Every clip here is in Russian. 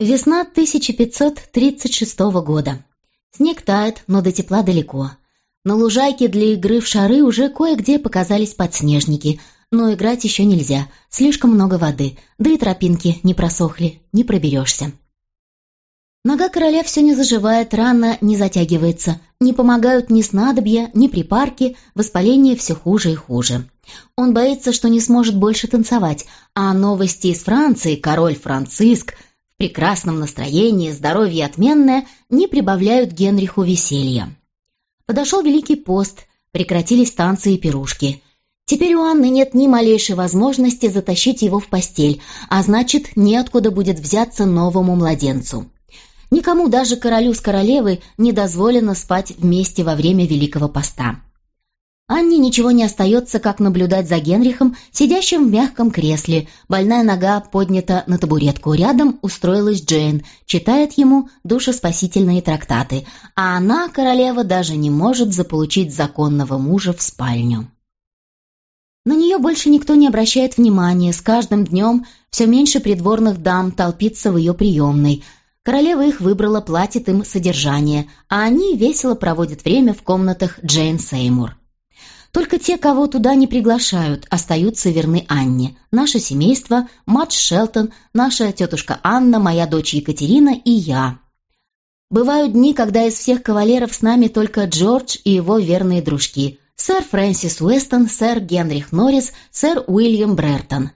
Весна 1536 года. Снег тает, но до тепла далеко. На лужайке для игры в шары уже кое-где показались подснежники, но играть еще нельзя, слишком много воды, да и тропинки не просохли, не проберешься. Нога короля все не заживает, рана не затягивается, не помогают ни снадобья, ни припарки, воспаление все хуже и хуже. Он боится, что не сможет больше танцевать, а новости из Франции, король Франциск – прекрасном настроении, здоровье отменное, не прибавляют Генриху веселья. Подошел Великий пост, прекратились танцы и пирушки. Теперь у Анны нет ни малейшей возможности затащить его в постель, а значит, неоткуда будет взяться новому младенцу. Никому, даже королю с королевой, не дозволено спать вместе во время Великого поста. Анне ничего не остается, как наблюдать за Генрихом, сидящим в мягком кресле. Больная нога поднята на табуретку. Рядом устроилась Джейн, читает ему душеспасительные трактаты, а она, королева, даже не может заполучить законного мужа в спальню. На нее больше никто не обращает внимания. С каждым днем все меньше придворных дам толпится в ее приемной. Королева их выбрала, платит им содержание, а они весело проводят время в комнатах Джейн Сеймур. Только те, кого туда не приглашают, остаются верны Анне. Наше семейство, Мадж Шелтон, наша тетушка Анна, моя дочь Екатерина и я. Бывают дни, когда из всех кавалеров с нами только Джордж и его верные дружки. Сэр Фрэнсис Уэстон, сэр Генрих Норрис, сэр Уильям Брертон.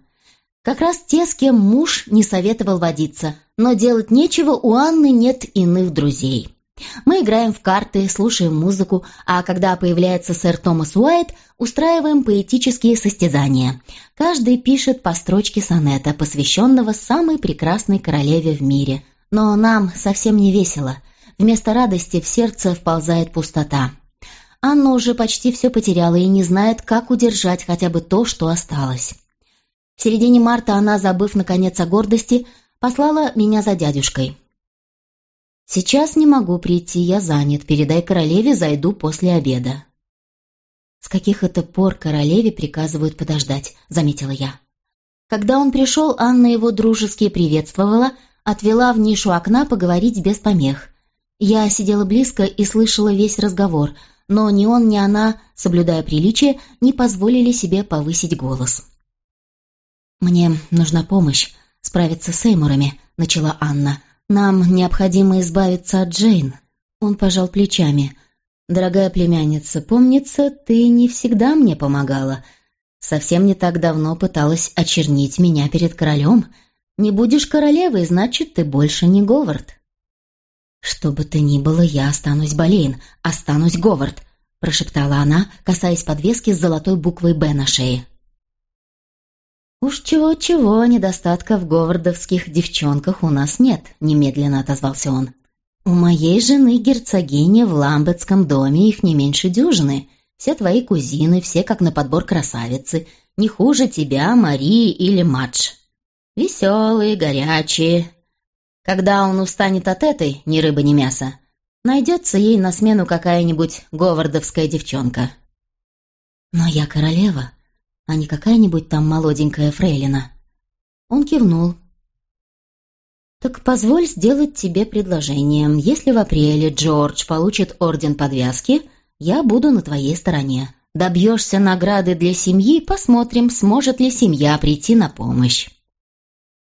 Как раз те, с кем муж не советовал водиться, но делать нечего, у Анны нет иных друзей. Мы играем в карты, слушаем музыку, а когда появляется сэр Томас Уайт, устраиваем поэтические состязания. Каждый пишет по строчке сонета, посвященного самой прекрасной королеве в мире. Но нам совсем не весело. Вместо радости в сердце вползает пустота. Анна уже почти все потеряла и не знает, как удержать хотя бы то, что осталось. В середине марта она, забыв наконец о гордости, послала меня за дядюшкой. «Сейчас не могу прийти, я занят. Передай королеве, зайду после обеда». «С каких это пор королеве приказывают подождать?» — заметила я. Когда он пришел, Анна его дружески приветствовала, отвела в нишу окна поговорить без помех. Я сидела близко и слышала весь разговор, но ни он, ни она, соблюдая приличие, не позволили себе повысить голос. «Мне нужна помощь справиться с Эймурами», — начала Анна, нам необходимо избавиться от Джейн». Он пожал плечами. «Дорогая племянница, помнится, ты не всегда мне помогала. Совсем не так давно пыталась очернить меня перед королем. Не будешь королевой, значит, ты больше не Говард». «Что бы ты ни было, я останусь Болейн, останусь Говард», прошептала она, касаясь подвески с золотой буквой «Б» на шее. «Уж чего-чего, недостатка в говардовских девчонках у нас нет», — немедленно отозвался он. «У моей жены герцогини в Ламбетском доме их не меньше дюжины. Все твои кузины, все как на подбор красавицы. Не хуже тебя, Марии или Мадж. Веселые, горячие. Когда он устанет от этой, ни рыбы, ни мяса, найдется ей на смену какая-нибудь говардовская девчонка». «Но я королева», а не какая-нибудь там молоденькая фрейлина. Он кивнул. «Так позволь сделать тебе предложение. Если в апреле Джордж получит орден подвязки, я буду на твоей стороне. Добьешься награды для семьи, посмотрим, сможет ли семья прийти на помощь».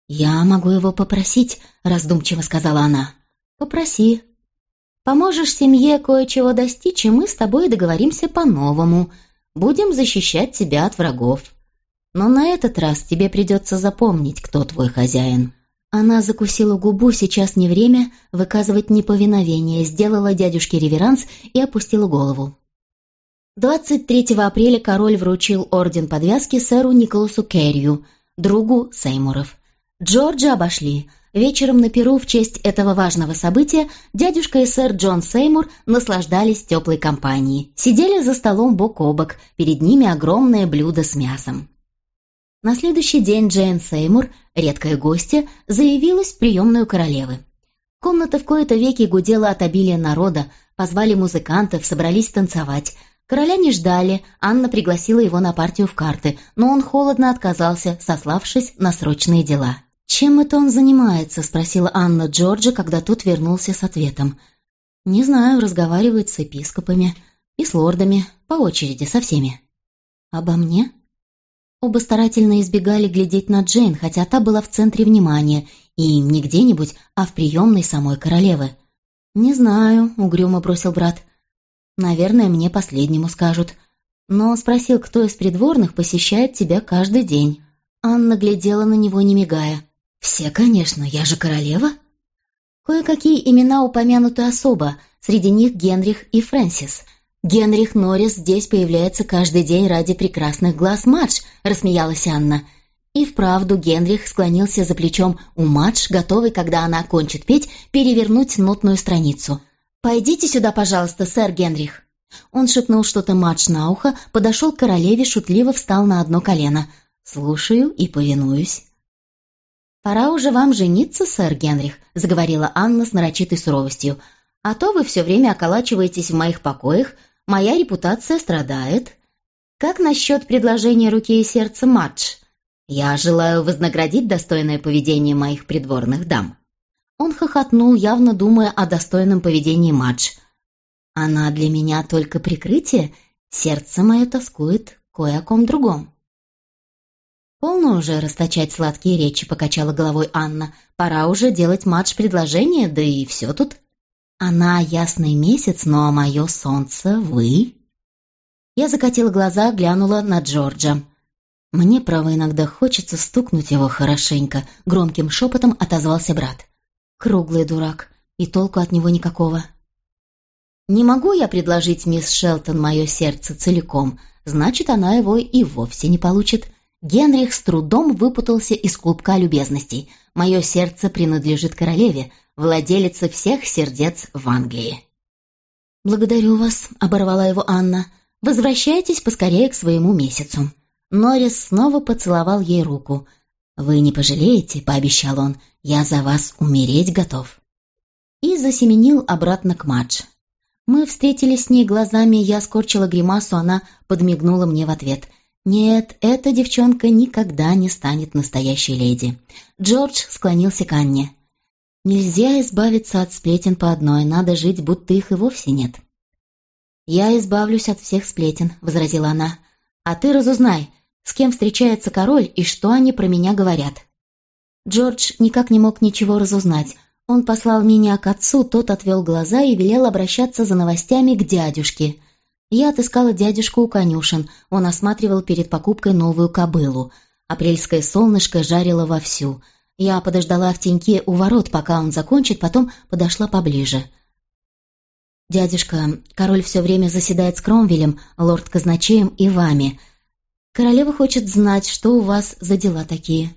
«Я могу его попросить», — раздумчиво сказала она. «Попроси. Поможешь семье кое-чего достичь, и мы с тобой договоримся по-новому. Будем защищать тебя от врагов. Но на этот раз тебе придется запомнить, кто твой хозяин». Она закусила губу, сейчас не время выказывать неповиновение, сделала дядюшке реверанс и опустила голову. 23 апреля король вручил орден подвязки сэру Николасу Керрию, другу Сеймуров. Джорджа обошли – Вечером на Перу в честь этого важного события дядюшка и сэр Джон Сеймур наслаждались теплой компанией. Сидели за столом бок о бок, перед ними огромное блюдо с мясом. На следующий день Джейн Сеймур, редкая гостья, заявилась в приемную королевы. Комната в кои-то веки гудела от обилия народа, позвали музыкантов, собрались танцевать. Короля не ждали, Анна пригласила его на партию в карты, но он холодно отказался, сославшись на срочные дела. «Чем это он занимается?» — спросила Анна Джорджа, когда тот вернулся с ответом. «Не знаю, разговаривает с епископами и с лордами, по очереди, со всеми». «Обо мне?» Оба старательно избегали глядеть на Джейн, хотя та была в центре внимания, и не где-нибудь, а в приемной самой королевы. «Не знаю», — угрюмо бросил брат. «Наверное, мне последнему скажут. Но спросил, кто из придворных посещает тебя каждый день». Анна глядела на него, не мигая. «Все, конечно, я же королева». Кое-какие имена упомянуты особо, среди них Генрих и Фрэнсис. «Генрих Норрис здесь появляется каждый день ради прекрасных глаз Мадж», — рассмеялась Анна. И вправду Генрих склонился за плечом у Мадж, готовый, когда она окончит петь, перевернуть нотную страницу. «Пойдите сюда, пожалуйста, сэр Генрих». Он шепнул что-то Мадж на ухо, подошел к королеве, шутливо встал на одно колено. «Слушаю и повинуюсь». «Пора уже вам жениться, сэр Генрих», — заговорила Анна с нарочитой суровостью. «А то вы все время околачиваетесь в моих покоях, Моя репутация страдает. Как насчет предложения руки и сердца Мадж? Я желаю вознаградить достойное поведение моих придворных дам». Он хохотнул, явно думая о достойном поведении Мадж. «Она для меня только прикрытие, сердце мое тоскует кое о ком другом». «Полно уже расточать сладкие речи», — покачала головой Анна. «Пора уже делать Мадж предложение, да и все тут». Она ясный месяц, но мое солнце вы. Я закатила глаза, глянула на Джорджа. Мне, право, иногда хочется стукнуть его хорошенько, громким шепотом отозвался брат. Круглый дурак, и толку от него никакого. Не могу я предложить мисс Шелтон мое сердце целиком, значит, она его и вовсе не получит. Генрих с трудом выпутался из клубка любезностей. Мое сердце принадлежит королеве, владелица всех сердец в Англии. «Благодарю вас», — оборвала его Анна. «Возвращайтесь поскорее к своему месяцу». Норрис снова поцеловал ей руку. «Вы не пожалеете», — пообещал он, — «я за вас умереть готов». И засеменил обратно к Мадж. Мы встретились с ней глазами, я скорчила гримасу, она подмигнула мне в ответ. «Нет, эта девчонка никогда не станет настоящей леди». Джордж склонился к Анне. Нельзя избавиться от сплетен по одной, надо жить, будто их и вовсе нет. «Я избавлюсь от всех сплетен», — возразила она. «А ты разузнай, с кем встречается король и что они про меня говорят». Джордж никак не мог ничего разузнать. Он послал меня к отцу, тот отвел глаза и велел обращаться за новостями к дядюшке. Я отыскала дядюшку у конюшен, он осматривал перед покупкой новую кобылу. Апрельское солнышко жарило вовсю — я подождала в теньке у ворот, пока он закончит, потом подошла поближе. «Дядюшка, король все время заседает с Кромвелем, лорд-казначеем и вами. Королева хочет знать, что у вас за дела такие».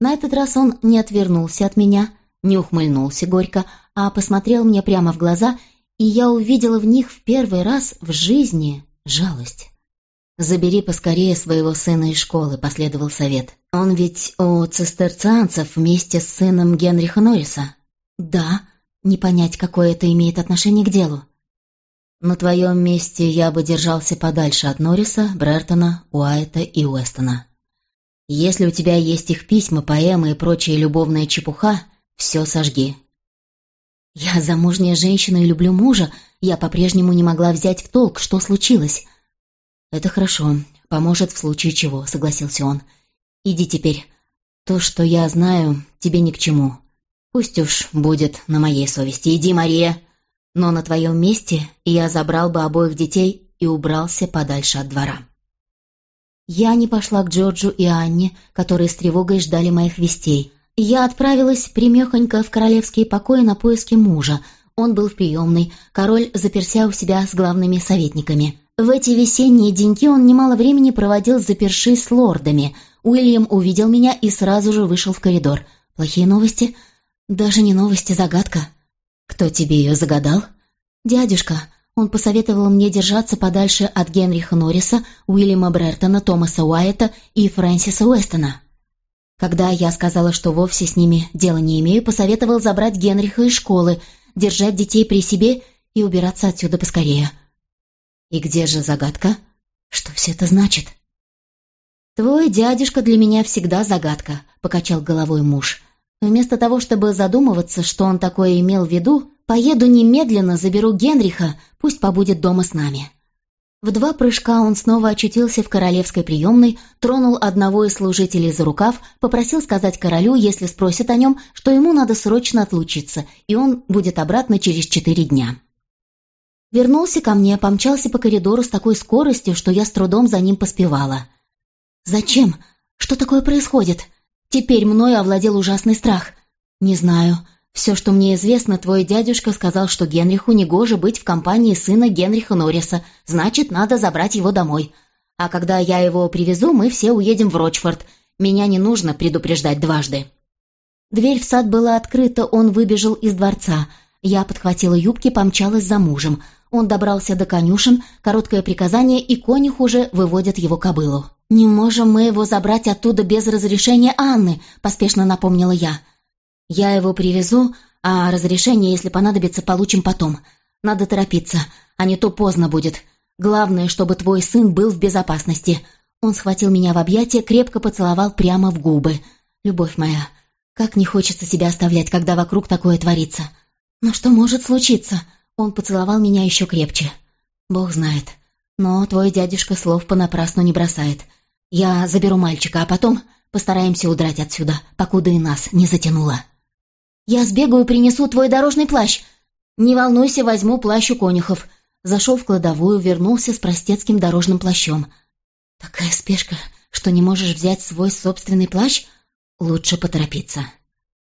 На этот раз он не отвернулся от меня, не ухмыльнулся горько, а посмотрел мне прямо в глаза, и я увидела в них в первый раз в жизни жалость. «Забери поскорее своего сына из школы», — последовал совет. «Он ведь у цистерцианцев вместе с сыном Генриха Норриса». «Да, не понять, какое это имеет отношение к делу». «На твоем месте я бы держался подальше от Норриса, Брертона, Уайта и Уэстона. Если у тебя есть их письма, поэмы и прочая любовная чепуха, все сожги». «Я замужняя женщина и люблю мужа, я по-прежнему не могла взять в толк, что случилось». «Это хорошо. Поможет в случае чего», — согласился он. «Иди теперь. То, что я знаю, тебе ни к чему. Пусть уж будет на моей совести. Иди, Мария. Но на твоем месте я забрал бы обоих детей и убрался подальше от двора». Я не пошла к Джорджу и Анне, которые с тревогой ждали моих вестей. Я отправилась примехонько в королевские покои на поиски мужа. Он был в приемной, король заперся у себя с главными советниками. В эти весенние деньки он немало времени проводил запершись с лордами. Уильям увидел меня и сразу же вышел в коридор. Плохие новости? Даже не новости, загадка. Кто тебе ее загадал? Дядюшка. Он посоветовал мне держаться подальше от Генриха Норриса, Уильяма Брертона, Томаса Уайта и Фрэнсиса Уэстона. Когда я сказала, что вовсе с ними дела не имею, посоветовал забрать Генриха из школы, держать детей при себе и убираться отсюда поскорее. И где же загадка? Что все это значит? «Твой дядюшка для меня всегда загадка», — покачал головой муж. «Вместо того, чтобы задумываться, что он такое имел в виду, поеду немедленно, заберу Генриха, пусть побудет дома с нами». В два прыжка он снова очутился в королевской приемной, тронул одного из служителей за рукав, попросил сказать королю, если спросят о нем, что ему надо срочно отлучиться, и он будет обратно через четыре дня. Вернулся ко мне, помчался по коридору с такой скоростью, что я с трудом за ним поспевала. «Зачем? Что такое происходит? Теперь мною овладел ужасный страх. Не знаю. Все, что мне известно, твой дядюшка сказал, что Генриху негоже быть в компании сына Генриха Норриса, значит, надо забрать его домой. А когда я его привезу, мы все уедем в Рочфорд. Меня не нужно предупреждать дважды». Дверь в сад была открыта, он выбежал из дворца. Я подхватила юбки, помчалась за мужем. Он добрался до конюшен, короткое приказание, и конюх уже выводят его кобылу. «Не можем мы его забрать оттуда без разрешения Анны», — поспешно напомнила я. «Я его привезу, а разрешение, если понадобится, получим потом. Надо торопиться, а не то поздно будет. Главное, чтобы твой сын был в безопасности». Он схватил меня в объятия, крепко поцеловал прямо в губы. «Любовь моя, как не хочется себя оставлять, когда вокруг такое творится. Но что может случиться?» Он поцеловал меня еще крепче. «Бог знает. Но твой дядюшка слов понапрасну не бросает. Я заберу мальчика, а потом постараемся удрать отсюда, покуда и нас не затянуло. Я сбегаю принесу твой дорожный плащ. Не волнуйся, возьму плащ у конюхов. Зашел в кладовую, вернулся с простецким дорожным плащом. Такая спешка, что не можешь взять свой собственный плащ? Лучше поторопиться.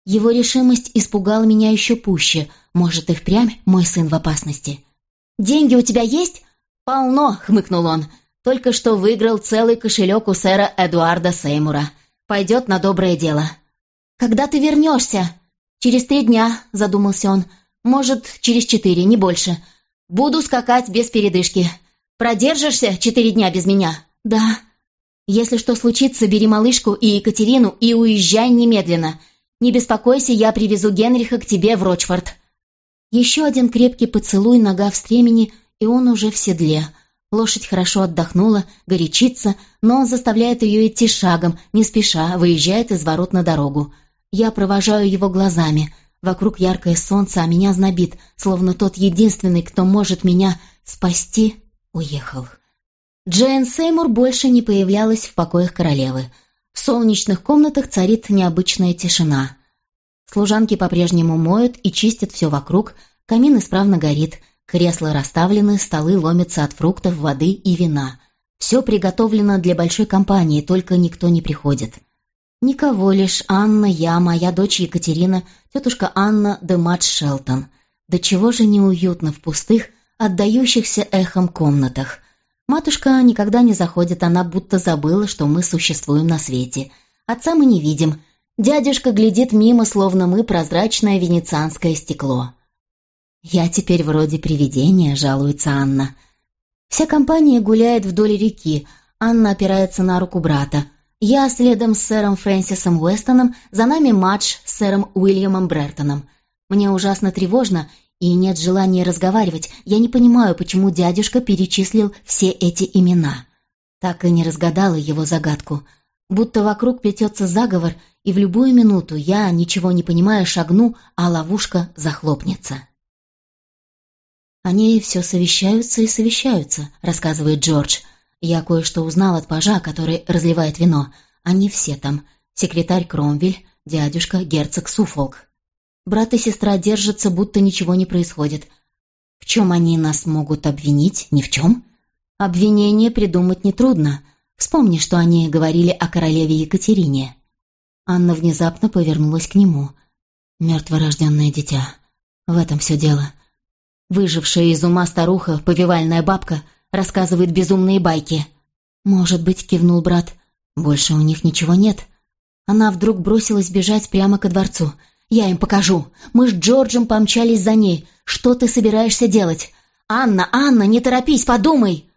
Его решимость испугала меня еще пуще. Может, и впрямь мой сын в опасности. «Деньги у тебя есть?» «Полно», — хмыкнул он. Только что выиграл целый кошелек у сэра Эдуарда Сеймура. Пойдет на доброе дело. «Когда ты вернешься?» «Через три дня», — задумался он. «Может, через четыре, не больше. Буду скакать без передышки. Продержишься четыре дня без меня?» «Да». «Если что случится, бери малышку и Екатерину и уезжай немедленно. Не беспокойся, я привезу Генриха к тебе в Рочфорд». Еще один крепкий поцелуй, нога в стремени, и он уже в седле — Лошадь хорошо отдохнула, горячится, но он заставляет ее идти шагом, не спеша, выезжает из ворот на дорогу. Я провожаю его глазами. Вокруг яркое солнце, а меня знобит, словно тот единственный, кто может меня спасти, уехал. Джейн Сеймур больше не появлялась в покоях королевы. В солнечных комнатах царит необычная тишина. Служанки по-прежнему моют и чистят все вокруг, камин исправно горит — Кресла расставлены, столы ломятся от фруктов, воды и вина. Все приготовлено для большой компании, только никто не приходит. Никого лишь Анна, я, моя дочь Екатерина, тетушка Анна де Мадж Шелтон. Да чего же неуютно в пустых, отдающихся эхом комнатах. Матушка никогда не заходит, она будто забыла, что мы существуем на свете. Отца мы не видим. Дядюшка глядит мимо, словно мы прозрачное венецианское стекло. «Я теперь вроде привидения», — жалуется Анна. Вся компания гуляет вдоль реки. Анна опирается на руку брата. Я следом с сэром Фрэнсисом Уэстоном, за нами матч с сэром Уильямом Брертоном. Мне ужасно тревожно и нет желания разговаривать. Я не понимаю, почему дядюшка перечислил все эти имена. Так и не разгадала его загадку. Будто вокруг плетется заговор, и в любую минуту я, ничего не понимая, шагну, а ловушка захлопнется. «Они все совещаются и совещаются», — рассказывает Джордж. «Я кое-что узнал от пажа, который разливает вино. Они все там. Секретарь Кромвель, дядюшка, герцог Суфолк. Брат и сестра держатся, будто ничего не происходит. В чем они нас могут обвинить? Ни в чем. Обвинение придумать нетрудно. Вспомни, что они говорили о королеве Екатерине». Анна внезапно повернулась к нему. «Мертворожденное дитя. В этом все дело. Выжившая из ума старуха, повивальная бабка, рассказывает безумные байки. «Может быть», — кивнул брат, — «больше у них ничего нет». Она вдруг бросилась бежать прямо ко дворцу. «Я им покажу. Мы с Джорджем помчались за ней. Что ты собираешься делать? Анна, Анна, не торопись, подумай!»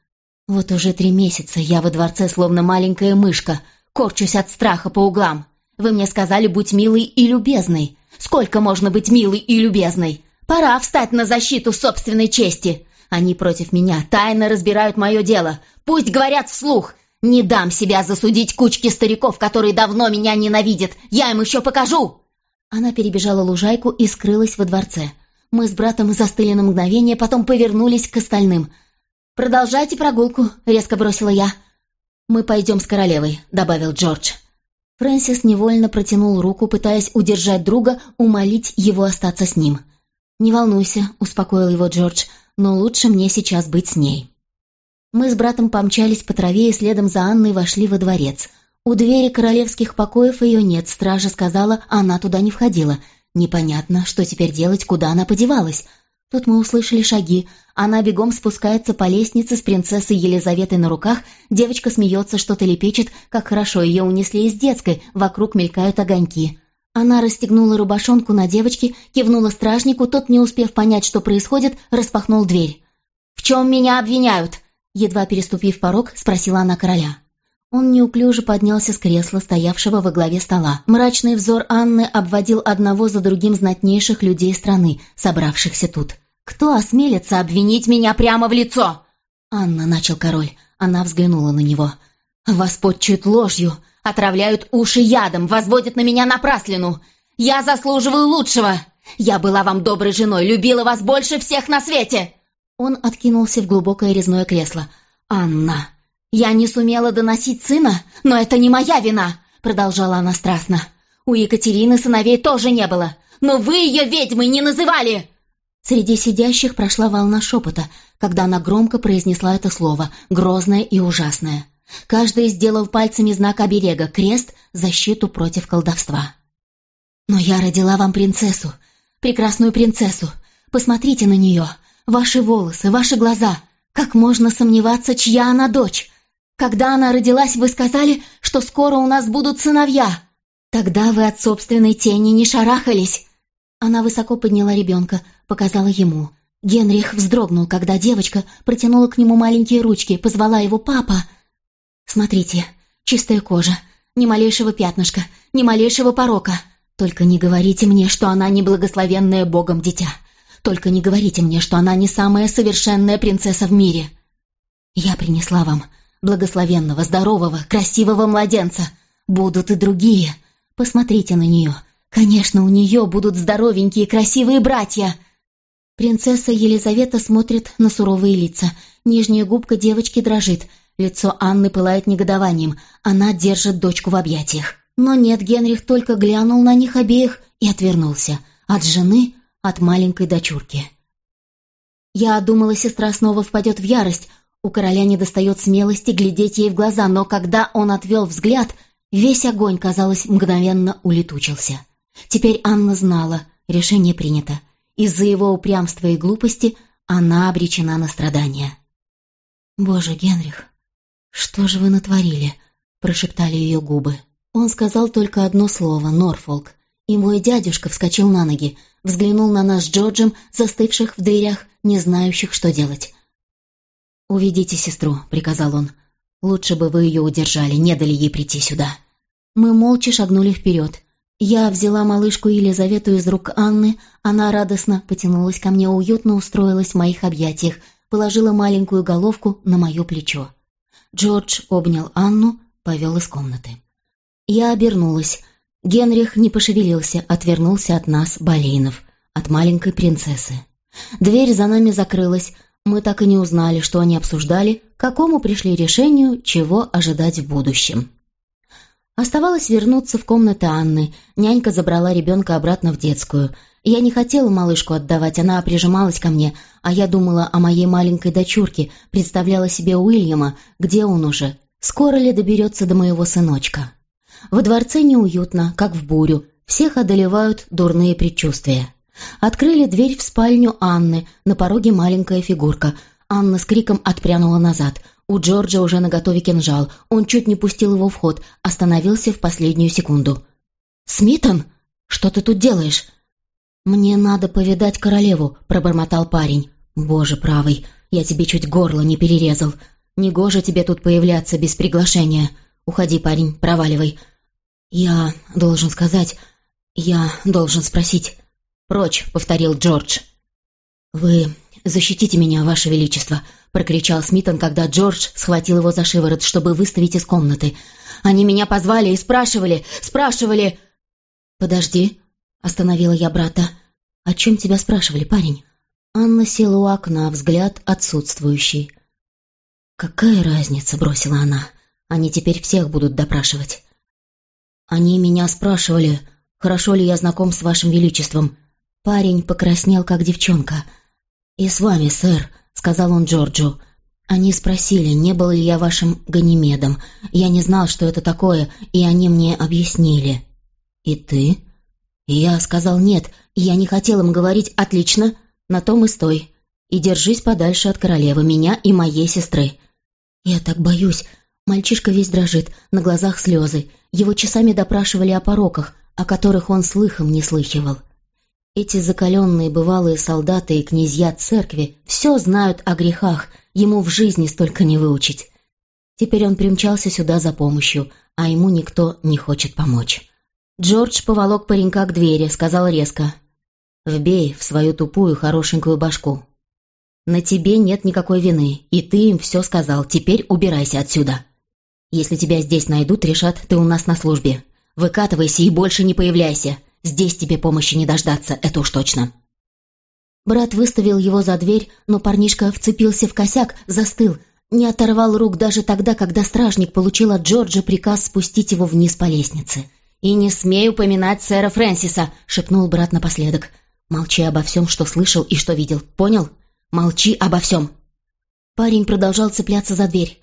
Вот уже три месяца я во дворце словно маленькая мышка, корчусь от страха по углам. Вы мне сказали, будь милой и любезной. Сколько можно быть милой и любезной? Пора встать на защиту собственной чести. Они против меня, тайно разбирают мое дело. Пусть говорят вслух. Не дам себя засудить кучке стариков, которые давно меня ненавидят. Я им еще покажу!» Она перебежала лужайку и скрылась во дворце. Мы с братом застыли на мгновение, потом повернулись к остальным. «Продолжайте прогулку», — резко бросила я. «Мы пойдем с королевой», — добавил Джордж. Фрэнсис невольно протянул руку, пытаясь удержать друга, умолить его остаться с ним. «Не волнуйся», — успокоил его Джордж, — «но лучше мне сейчас быть с ней». Мы с братом помчались по траве и следом за Анной вошли во дворец. У двери королевских покоев ее нет, стража сказала, она туда не входила. Непонятно, что теперь делать, куда она подевалась. Тут мы услышали шаги. Она бегом спускается по лестнице с принцессой Елизаветой на руках. Девочка смеется, что-то лепечет, как хорошо ее унесли из детской, вокруг мелькают огоньки. Она расстегнула рубашонку на девочке, кивнула стражнику, тот, не успев понять, что происходит, распахнул дверь. «В чем меня обвиняют?» Едва переступив порог, спросила она короля. Он неуклюже поднялся с кресла, стоявшего во главе стола. Мрачный взор Анны обводил одного за другим знатнейших людей страны, собравшихся тут. «Кто осмелится обвинить меня прямо в лицо?» «Анна», — начал король. Она взглянула на него. «Вас подчуют ложью, отравляют уши ядом, возводят на меня напраслину. Я заслуживаю лучшего. Я была вам доброй женой, любила вас больше всех на свете!» Он откинулся в глубокое резное кресло. «Анна, я не сумела доносить сына, но это не моя вина!» Продолжала она страстно. «У Екатерины сыновей тоже не было, но вы ее ведьмой не называли!» Среди сидящих прошла волна шепота, когда она громко произнесла это слово, грозное и ужасное. Каждый сделал пальцами знак оберега, крест, защиту против колдовства. «Но я родила вам принцессу, прекрасную принцессу. Посмотрите на нее. Ваши волосы, ваши глаза. Как можно сомневаться, чья она дочь? Когда она родилась, вы сказали, что скоро у нас будут сыновья. Тогда вы от собственной тени не шарахались. Она высоко подняла ребенка, показала ему. Генрих вздрогнул, когда девочка протянула к нему маленькие ручки, позвала его «папа». «Смотрите, чистая кожа, ни малейшего пятнышка, ни малейшего порока. Только не говорите мне, что она неблагословенное Богом дитя. Только не говорите мне, что она не самая совершенная принцесса в мире. Я принесла вам благословенного, здорового, красивого младенца. Будут и другие. Посмотрите на нее. Конечно, у нее будут здоровенькие, красивые братья. Принцесса Елизавета смотрит на суровые лица. Нижняя губка девочки дрожит. Лицо Анны пылает негодованием. Она держит дочку в объятиях. Но нет, Генрих только глянул на них обеих и отвернулся. От жены от маленькой дочурки. Я думала, сестра снова впадет в ярость. У короля не достает смелости глядеть ей в глаза, но когда он отвел взгляд, весь огонь, казалось, мгновенно улетучился. Теперь Анна знала, решение принято. Из-за его упрямства и глупости она обречена на страдания. «Боже, Генрих, что же вы натворили?» — прошептали ее губы. Он сказал только одно слово — «Норфолк», и мой дядюшка вскочил на ноги, взглянул на нас с Джорджем, застывших в дверях, не знающих, что делать. «Уведите сестру», — приказал он. «Лучше бы вы ее удержали, не дали ей прийти сюда». Мы молча шагнули вперед. Я взяла малышку Елизавету из рук Анны, она радостно потянулась ко мне, уютно устроилась в моих объятиях, положила маленькую головку на мое плечо. Джордж обнял Анну, повел из комнаты. Я обернулась — Генрих не пошевелился, отвернулся от нас, Болейнов, от маленькой принцессы. Дверь за нами закрылась, мы так и не узнали, что они обсуждали, к какому пришли решению, чего ожидать в будущем. Оставалось вернуться в комнату Анны. Нянька забрала ребенка обратно в детскую. Я не хотела малышку отдавать, она прижималась ко мне, а я думала о моей маленькой дочурке, представляла себе Уильяма, где он уже, скоро ли доберется до моего сыночка. Во дворце неуютно, как в бурю, всех одолевают дурные предчувствия. Открыли дверь в спальню Анны, на пороге маленькая фигурка. Анна с криком отпрянула назад. У Джорджа уже наготове кинжал. Он чуть не пустил его в ход, остановился в последнюю секунду. «Смитон, что ты тут делаешь?» «Мне надо повидать королеву», — пробормотал парень. «Боже правый, я тебе чуть горло не перерезал. Негоже тебе тут появляться без приглашения. Уходи, парень, проваливай. «Я должен сказать... Я должен спросить...» «Прочь», — повторил Джордж. «Вы защитите меня, Ваше Величество!» — прокричал Смитон, когда Джордж схватил его за шиворот, чтобы выставить из комнаты. «Они меня позвали и спрашивали, спрашивали...» «Подожди», — остановила я брата. «О чем тебя спрашивали, парень?» Анна села у окна, взгляд отсутствующий. «Какая разница?» — бросила она. «Они теперь всех будут допрашивать». «Они меня спрашивали, хорошо ли я знаком с вашим величеством». Парень покраснел, как девчонка. «И с вами, сэр», — сказал он Джорджу. «Они спросили, не был ли я вашим Ганимедом. Я не знал, что это такое, и они мне объяснили». «И ты?» И я сказал «нет», я не хотел им говорить «отлично», на том и стой. И держись подальше от королевы, меня и моей сестры. Я так боюсь. Мальчишка весь дрожит, на глазах слезы. Его часами допрашивали о пороках, о которых он слыхом не слыхивал. Эти закаленные бывалые солдаты и князья церкви все знают о грехах, ему в жизни столько не выучить. Теперь он примчался сюда за помощью, а ему никто не хочет помочь. Джордж поволок паренька к двери, сказал резко. «Вбей в свою тупую хорошенькую башку. На тебе нет никакой вины, и ты им все сказал. Теперь убирайся отсюда. Если тебя здесь найдут, решат, ты у нас на службе. Выкатывайся и больше не появляйся. Здесь тебе помощи не дождаться, это уж точно». Брат выставил его за дверь, но парнишка вцепился в косяк, застыл, не оторвал рук даже тогда, когда стражник получил от Джорджа приказ спустить его вниз по лестнице. «И не смей упоминать сэра Фрэнсиса», — шепнул брат напоследок. «Молчи обо всем, что слышал и что видел, понял? Молчи обо всем!» Парень продолжал цепляться за дверь.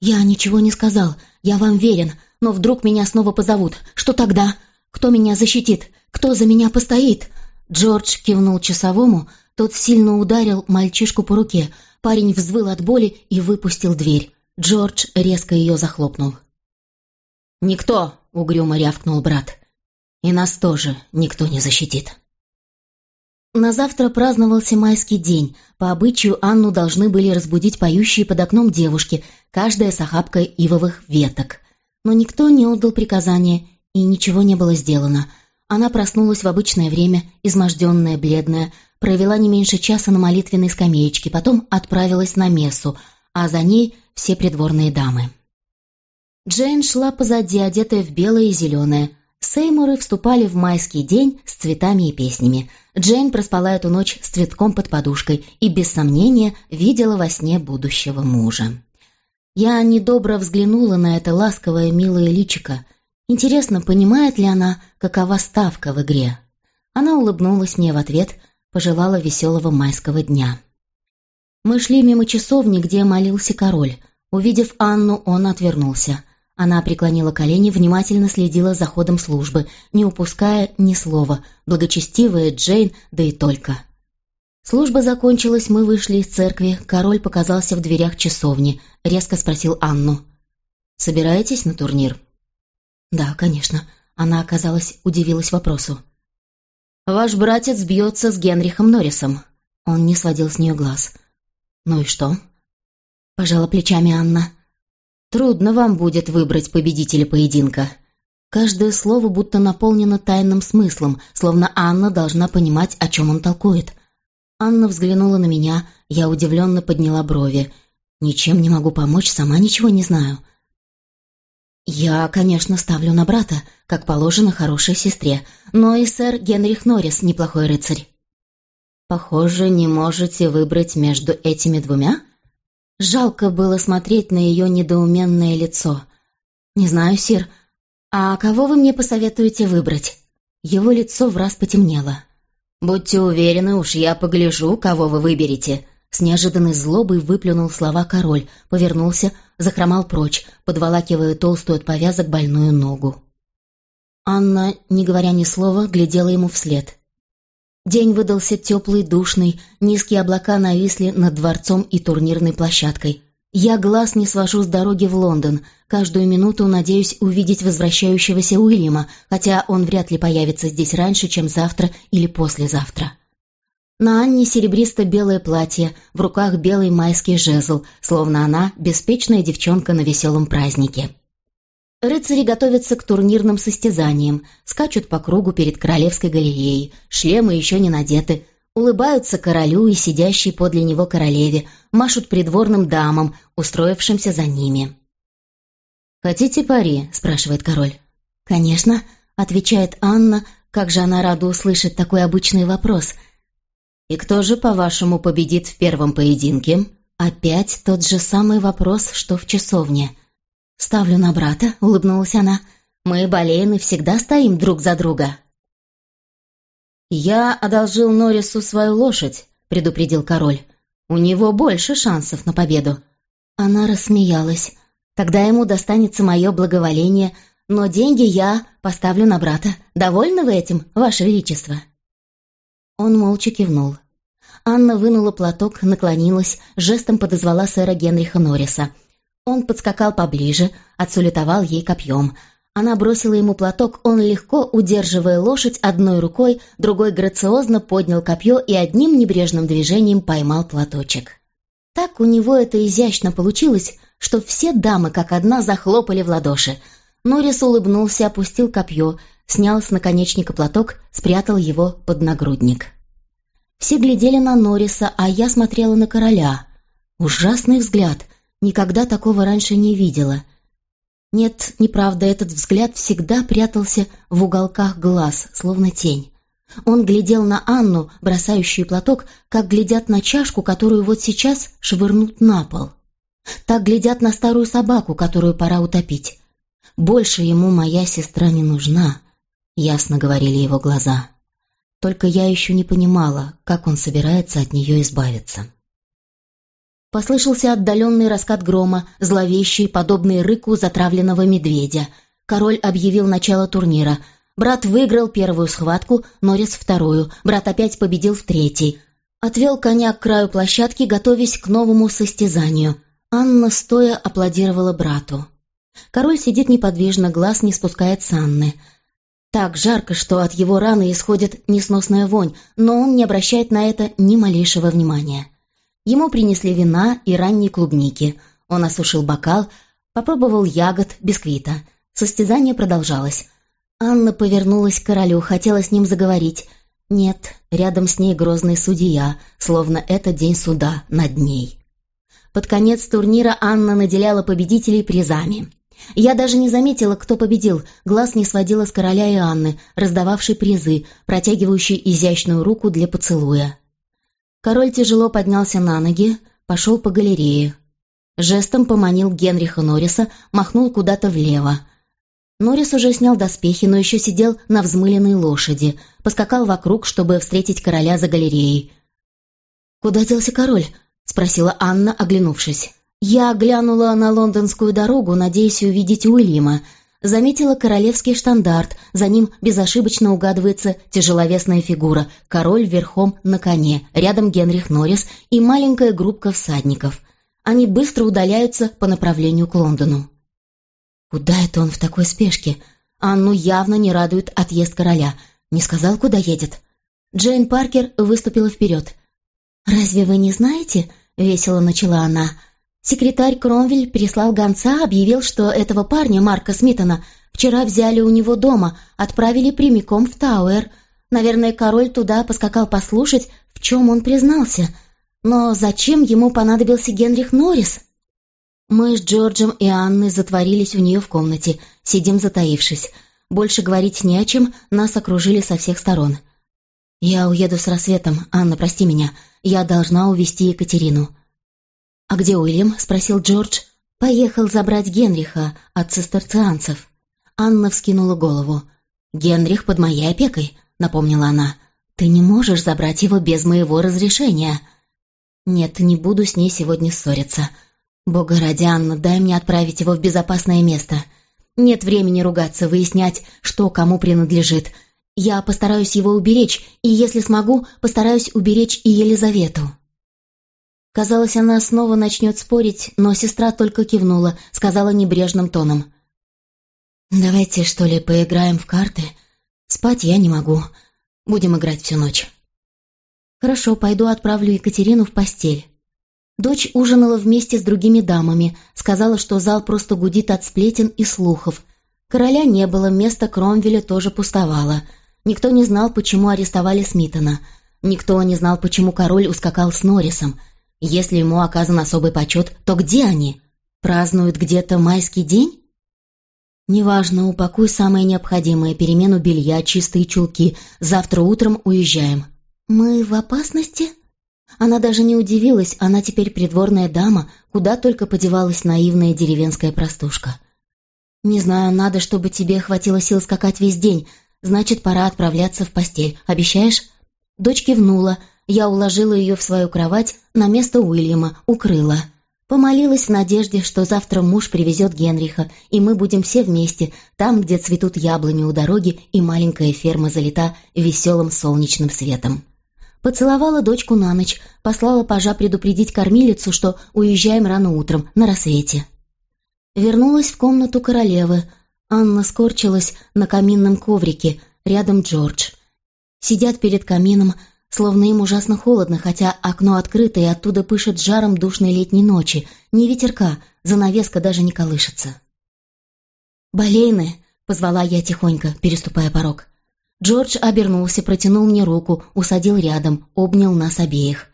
«Я ничего не сказал. Я вам верен. Но вдруг меня снова позовут. Что тогда? Кто меня защитит? Кто за меня постоит?» Джордж кивнул часовому. Тот сильно ударил мальчишку по руке. Парень взвыл от боли и выпустил дверь. Джордж резко ее захлопнул. «Никто!» — угрюмо рявкнул брат. «И нас тоже никто не защитит». На завтра праздновался майский день. По обычаю Анну должны были разбудить поющие под окном девушки, каждая с охапкой ивовых веток. Но никто не отдал приказания, и ничего не было сделано. Она проснулась в обычное время, изможденная, бледная, провела не меньше часа на молитвенной скамеечке, потом отправилась на мессу, а за ней все придворные дамы. Джейн шла позади, одетая в белое и зеленое – Сеймуры вступали в майский день с цветами и песнями. Джейн проспала эту ночь с цветком под подушкой и, без сомнения, видела во сне будущего мужа. Я недобро взглянула на это ласковое, милое личико. Интересно, понимает ли она, какова ставка в игре? Она улыбнулась мне в ответ, пожелала веселого майского дня. Мы шли мимо часовни, где молился король. Увидев Анну, он отвернулся — она преклонила колени, внимательно следила за ходом службы, не упуская ни слова, благочестивая Джейн, да и только. Служба закончилась, мы вышли из церкви, король показался в дверях часовни, резко спросил Анну. «Собираетесь на турнир?» «Да, конечно». Она, оказалось, удивилась вопросу. «Ваш братец бьется с Генрихом Норрисом». Он не сводил с нее глаз. «Ну и что?» Пожала плечами Анна. Трудно вам будет выбрать победителя поединка. Каждое слово будто наполнено тайным смыслом, словно Анна должна понимать, о чем он толкует. Анна взглянула на меня, я удивленно подняла брови. «Ничем не могу помочь, сама ничего не знаю». «Я, конечно, ставлю на брата, как положено хорошей сестре, но и сэр Генрих Норрис неплохой рыцарь». «Похоже, не можете выбрать между этими двумя?» Жалко было смотреть на ее недоуменное лицо. «Не знаю, Сир, а кого вы мне посоветуете выбрать?» Его лицо в раз потемнело. «Будьте уверены, уж я погляжу, кого вы выберете», с неожиданной злобой выплюнул слова король, повернулся, захромал прочь, подволакивая толстую от повязок больную ногу. Анна, не говоря ни слова, глядела ему вслед. День выдался теплый, душный, низкие облака нависли над дворцом и турнирной площадкой. Я глаз не свожу с дороги в Лондон, каждую минуту надеюсь увидеть возвращающегося Уильяма, хотя он вряд ли появится здесь раньше, чем завтра или послезавтра. На Анне серебристо-белое платье, в руках белый майский жезл, словно она беспечная девчонка на веселом празднике. Рыцари готовятся к турнирным состязаниям, скачут по кругу перед Королевской галереей, шлемы еще не надеты, Улыбаются королю и сидящей подле него королеве, машут придворным дамам, устроившимся за ними. «Хотите пари?» — спрашивает король. «Конечно», — отвечает Анна, как же она рада услышать такой обычный вопрос. «И кто же, по-вашему, победит в первом поединке?» Опять тот же самый вопрос, что в часовне. «Ставлю на брата», — улыбнулась она. «Мы, болейны, всегда стоим друг за друга». «Я одолжил Норрису свою лошадь», — предупредил король. «У него больше шансов на победу». Она рассмеялась. «Тогда ему достанется мое благоволение, но деньги я поставлю на брата. Довольны вы этим, Ваше Величество?» Он молча кивнул. Анна вынула платок, наклонилась, жестом подозвала сэра Генриха Норриса. Он подскакал поближе, отсулетовал ей копьем — она бросила ему платок, он легко, удерживая лошадь одной рукой, другой грациозно поднял копье и одним небрежным движением поймал платочек. Так у него это изящно получилось, что все дамы как одна захлопали в ладоши. Норрис улыбнулся, опустил копье, снял с наконечника платок, спрятал его под нагрудник. Все глядели на Норриса, а я смотрела на короля. Ужасный взгляд, никогда такого раньше не видела — нет, неправда, этот взгляд всегда прятался в уголках глаз, словно тень. Он глядел на Анну, бросающую платок, как глядят на чашку, которую вот сейчас швырнут на пол. Так глядят на старую собаку, которую пора утопить. «Больше ему моя сестра не нужна», — ясно говорили его глаза. Только я еще не понимала, как он собирается от нее избавиться. Послышался отдаленный раскат грома, зловещий, подобный рыку затравленного медведя. Король объявил начало турнира. Брат выиграл первую схватку, Норрис вторую, брат опять победил в третьей. Отвел коня к краю площадки, готовясь к новому состязанию. Анна стоя аплодировала брату. Король сидит неподвижно, глаз не спускает с Анны. Так жарко, что от его раны исходит несносная вонь, но он не обращает на это ни малейшего внимания. Ему принесли вина и ранние клубники. Он осушил бокал, попробовал ягод, бисквита. Состязание продолжалось. Анна повернулась к королю, хотела с ним заговорить. Нет, рядом с ней грозный судья, словно это день суда над ней. Под конец турнира Анна наделяла победителей призами. Я даже не заметила, кто победил, глаз не сводила с короля и Анны, раздававшей призы, протягивающей изящную руку для поцелуя. Король тяжело поднялся на ноги, пошел по галерее. Жестом поманил Генриха Норриса, махнул куда-то влево. Норрис уже снял доспехи, но еще сидел на взмыленной лошади, поскакал вокруг, чтобы встретить короля за галереей. «Куда делся король?» — спросила Анна, оглянувшись. Я глянула на лондонскую дорогу, надеясь увидеть Уильяма, заметила королевский штандарт, за ним безошибочно угадывается тяжеловесная фигура, король верхом на коне, рядом Генрих Норрис и маленькая группка всадников. Они быстро удаляются по направлению к Лондону. Куда это он в такой спешке? Анну явно не радует отъезд короля. Не сказал, куда едет. Джейн Паркер выступила вперед. «Разве вы не знаете?» — весело начала она — Секретарь Кромвель прислал гонца, объявил, что этого парня, Марка Смитона, вчера взяли у него дома, отправили прямиком в Тауэр. Наверное, король туда поскакал послушать, в чем он признался. Но зачем ему понадобился Генрих Норрис? Мы с Джорджем и Анной затворились у нее в комнате, сидим затаившись. Больше говорить не о чем, нас окружили со всех сторон. «Я уеду с рассветом. Анна, прости меня. Я должна увезти Екатерину». «А где Уильям?» — спросил Джордж. «Поехал забрать Генриха от цистерцианцев». Анна вскинула голову. «Генрих под моей опекой», — напомнила она. «Ты не можешь забрать его без моего разрешения». «Нет, не буду с ней сегодня ссориться. Бога ради, Анна, дай мне отправить его в безопасное место. Нет времени ругаться, выяснять, что кому принадлежит. Я постараюсь его уберечь, и, если смогу, постараюсь уберечь и Елизавету». Казалось, она снова начнет спорить, но сестра только кивнула, сказала небрежным тоном. «Давайте, что ли, поиграем в карты? Спать я не могу. Будем играть всю ночь». «Хорошо, пойду отправлю Екатерину в постель». Дочь ужинала вместе с другими дамами, сказала, что зал просто гудит от сплетен и слухов. Короля не было, место Кромвеля тоже пустовало. Никто не знал, почему арестовали Смитона — Никто не знал, почему король ускакал с Норрисом. Если ему оказан особый почет, то где они? Празднуют где-то майский день? «Неважно, упакуй самое необходимое, перемену белья, чистые чулки. Завтра утром уезжаем». «Мы в опасности?» Она даже не удивилась, она теперь придворная дама, куда только подевалась наивная деревенская простушка. «Не знаю, надо, чтобы тебе хватило сил скакать весь день. Значит, пора отправляться в постель. Обещаешь?» Дочь кивнула. Я уложила ее в свою кровать на место Уильяма, укрыла. Помолилась в надежде, что завтра муж привезет Генриха, и мы будем все вместе, там, где цветут яблони у дороги, и маленькая ферма залита веселым солнечным светом. Поцеловала дочку на ночь, послала пажа предупредить кормилицу, что уезжаем рано утром, на рассвете. Вернулась в комнату королевы. Анна скорчилась на каминном коврике, рядом Джордж. Сидят перед камином, словно им ужасно холодно, хотя окно открыто и оттуда пышет жаром душной летней ночи. Ни ветерка, занавеска даже не колышется. «Болейны!» — позвала я тихонько, переступая порог. Джордж обернулся, протянул мне руку, усадил рядом, обнял нас обеих.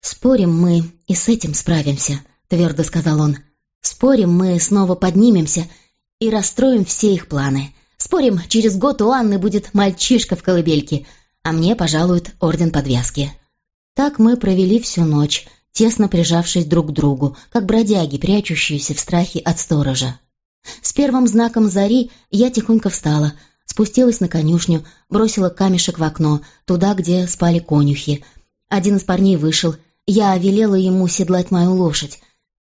«Спорим мы и с этим справимся», — твердо сказал он. Спорим, мы снова поднимемся и расстроим все их планы. Спорим, через год у Анны будет мальчишка в колыбельке, а мне пожалуют орден подвязки. Так мы провели всю ночь, тесно прижавшись друг к другу, как бродяги, прячущиеся в страхе от сторожа. С первым знаком зари я тихонько встала, спустилась на конюшню, бросила камешек в окно, туда, где спали конюхи. Один из парней вышел, я велела ему седлать мою лошадь,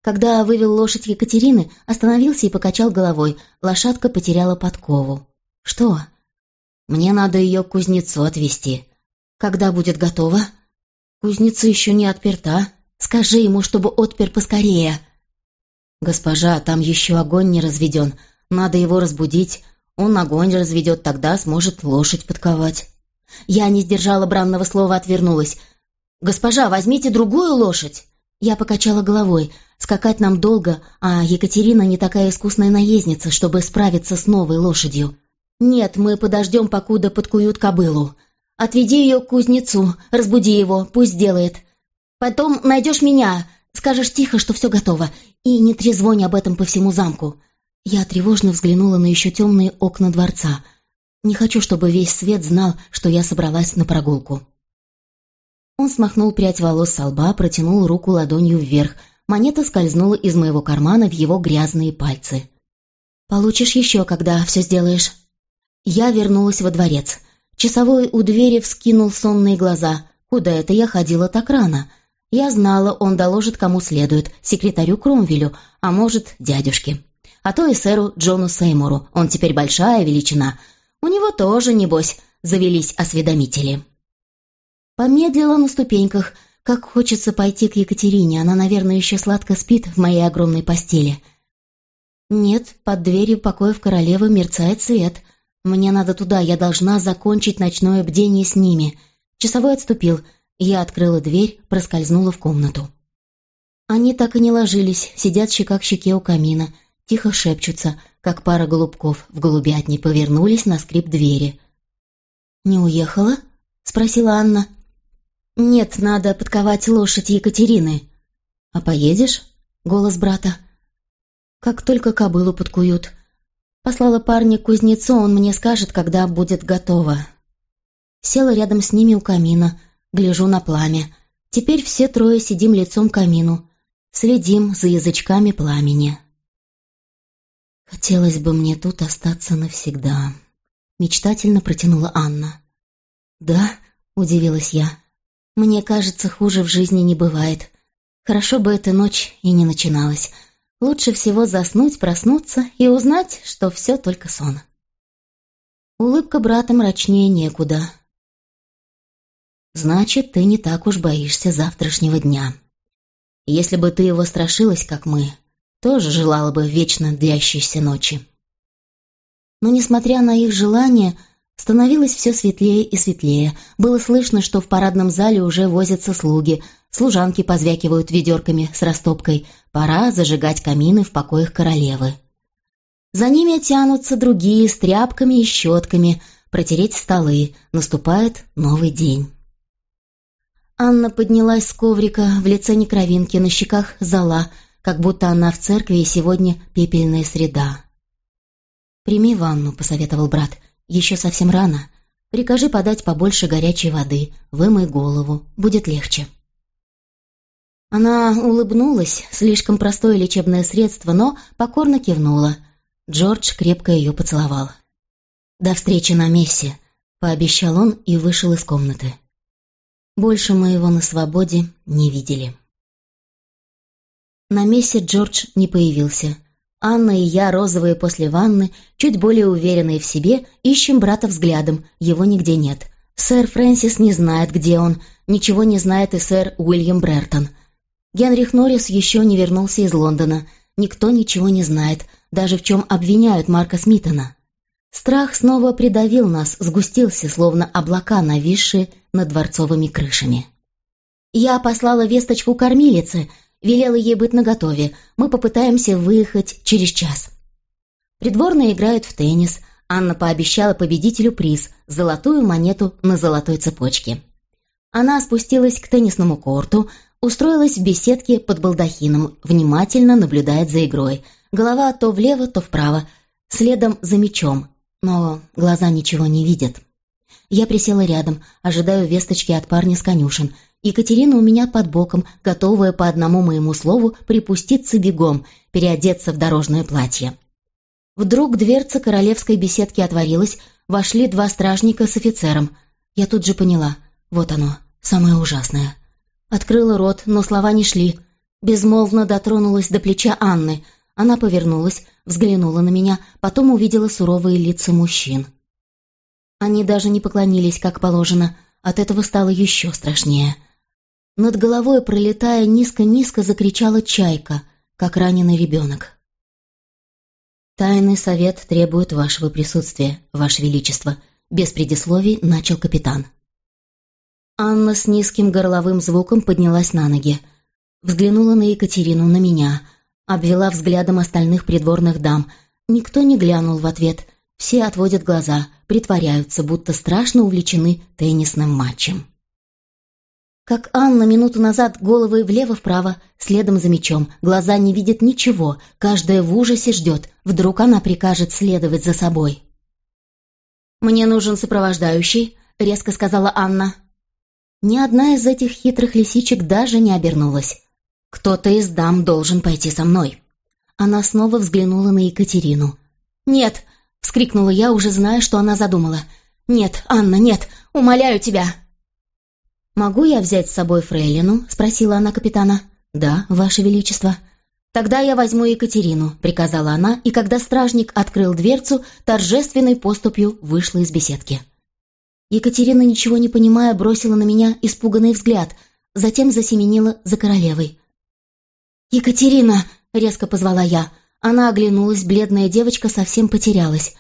когда вывел лошадь Екатерины, остановился и покачал головой. Лошадка потеряла подкову. «Что?» «Мне надо ее к кузнецу отвезти». «Когда будет готова?» «Кузница еще не отперта. Скажи ему, чтобы отпер поскорее». «Госпожа, там еще огонь не разведен. Надо его разбудить. Он огонь разведет, тогда сможет лошадь подковать». Я не сдержала бранного слова, отвернулась. «Госпожа, возьмите другую лошадь!» Я покачала головой. Скакать нам долго, а Екатерина не такая искусная наездница, чтобы справиться с новой лошадью. Нет, мы подождем, покуда подкуют кобылу. Отведи ее к кузнецу, разбуди его, пусть делает. Потом найдешь меня, скажешь тихо, что все готово, и не трезвонь об этом по всему замку. Я тревожно взглянула на еще темные окна дворца. Не хочу, чтобы весь свет знал, что я собралась на прогулку. Он смахнул прядь волос со лба, протянул руку ладонью вверх. Монета скользнула из моего кармана в его грязные пальцы. «Получишь еще, когда все сделаешь». Я вернулась во дворец. Часовой у двери вскинул сонные глаза. «Куда это я ходила так рано?» Я знала, он доложит кому следует, секретарю Кромвелю, а может, дядюшке. А то и сэру Джону Сеймуру, он теперь большая величина. У него тоже, небось, завелись осведомители. Помедлила на ступеньках. Как хочется пойти к Екатерине, она, наверное, еще сладко спит в моей огромной постели. Нет, под дверью покоев королевы мерцает свет. Мне надо туда, я должна закончить ночное бдение с ними. Часовой отступил. Я открыла дверь, проскользнула в комнату. Они так и не ложились, сидят щека к щеке у камина, тихо шепчутся, как пара голубков в голубятне повернулись на скрип двери. «Не уехала?» — спросила Анна. «Нет, надо подковать лошадь Екатерины». «А поедешь?» — голос брата. «Как только кобылу подкуют. Послала парня к кузнецу, он мне скажет, когда будет готово». Села рядом с ними у камина, гляжу на пламя. Теперь все трое сидим лицом к камину, следим за язычками пламени. «Хотелось бы мне тут остаться навсегда», — мечтательно протянула Анна. «Да?» — удивилась я. Мне кажется, хуже в жизни не бывает. Хорошо бы эта ночь и не начиналась. Лучше всего заснуть, проснуться и узнать, что все только сон. Улыбка брата мрачнее некуда. «Значит, ты не так уж боишься завтрашнего дня. Если бы ты его страшилась, как мы, тоже желала бы вечно длящейся ночи». Но, несмотря на их желание, Становилось все светлее и светлее. Было слышно, что в парадном зале уже возятся слуги. Служанки позвякивают ведерками с растопкой. Пора зажигать камины в покоях королевы. За ними тянутся другие с тряпками и щетками. протереть столы. Наступает новый день. Анна поднялась с коврика, в лице не кровинки, на щеках зола, как будто она в церкви и сегодня пепельная среда. «Прими ванну», — посоветовал брат. «Еще совсем рано. Прикажи подать побольше горячей воды, вымой голову, будет легче». Она улыбнулась, слишком простое лечебное средство, но покорно кивнула. Джордж крепко ее поцеловал. «До встречи на мессе», — пообещал он и вышел из комнаты. Больше мы его на свободе не видели. На месте Джордж не появился. Анна и я, розовые после ванны, чуть более уверенные в себе, ищем брата взглядом, его нигде нет. Сэр Фрэнсис не знает, где он, ничего не знает и сэр Уильям Брертон. Генрих Норрис еще не вернулся из Лондона, никто ничего не знает, даже в чем обвиняют Марка Смитона. Страх снова придавил нас, сгустился, словно облака, нависшие над дворцовыми крышами. Я послала весточку кормилице, велела ей быть наготове. Мы попытаемся выехать через час. Придворные играют в теннис. Анна пообещала победителю приз – золотую монету на золотой цепочке. Она спустилась к теннисному корту, устроилась в беседке под балдахином, внимательно наблюдает за игрой. Голова то влево, то вправо, следом за мячом, но глаза ничего не видят. Я присела рядом, ожидаю весточки от парня с конюшен. Екатерина у меня под боком, готовая по одному моему слову припуститься бегом, переодеться в дорожное платье. Вдруг дверца королевской беседки отворилась, вошли два стражника с офицером. Я тут же поняла, вот оно, самое ужасное. Открыла рот, но слова не шли. Безмолвно дотронулась до плеча Анны. Она повернулась, взглянула на меня, потом увидела суровые лица мужчин. Они даже не поклонились, как положено. От этого стало еще страшнее. Над головой, пролетая низко-низко, закричала чайка, как раненый ребенок. «Тайный совет требует вашего присутствия, ваше величество», — без предисловий начал капитан. Анна с низким горловым звуком поднялась на ноги. Взглянула на Екатерину, на меня — обвела взглядом остальных придворных дам. Никто не глянул в ответ. Все отводят глаза, притворяются, будто страшно увлечены теннисным матчем. Как Анна минуту назад головы влево-вправо, следом за мечом. Глаза не видят ничего, каждая в ужасе ждет. Вдруг она прикажет следовать за собой. «Мне нужен сопровождающий», — резко сказала Анна. Ни одна из этих хитрых лисичек даже не обернулась. «Кто-то из дам должен пойти со мной». Она снова взглянула на Екатерину. «Нет!» — вскрикнула я, уже зная, что она задумала. «Нет, Анна, нет! Умоляю тебя!» «Могу я взять с собой фрейлину?» — спросила она капитана. «Да, ваше величество». «Тогда я возьму Екатерину», — приказала она, и когда стражник открыл дверцу, торжественной поступью вышла из беседки. Екатерина, ничего не понимая, бросила на меня испуганный взгляд, затем засеменила за королевой. «Екатерина!» — резко позвала я. Она оглянулась, бледная девочка совсем потерялась.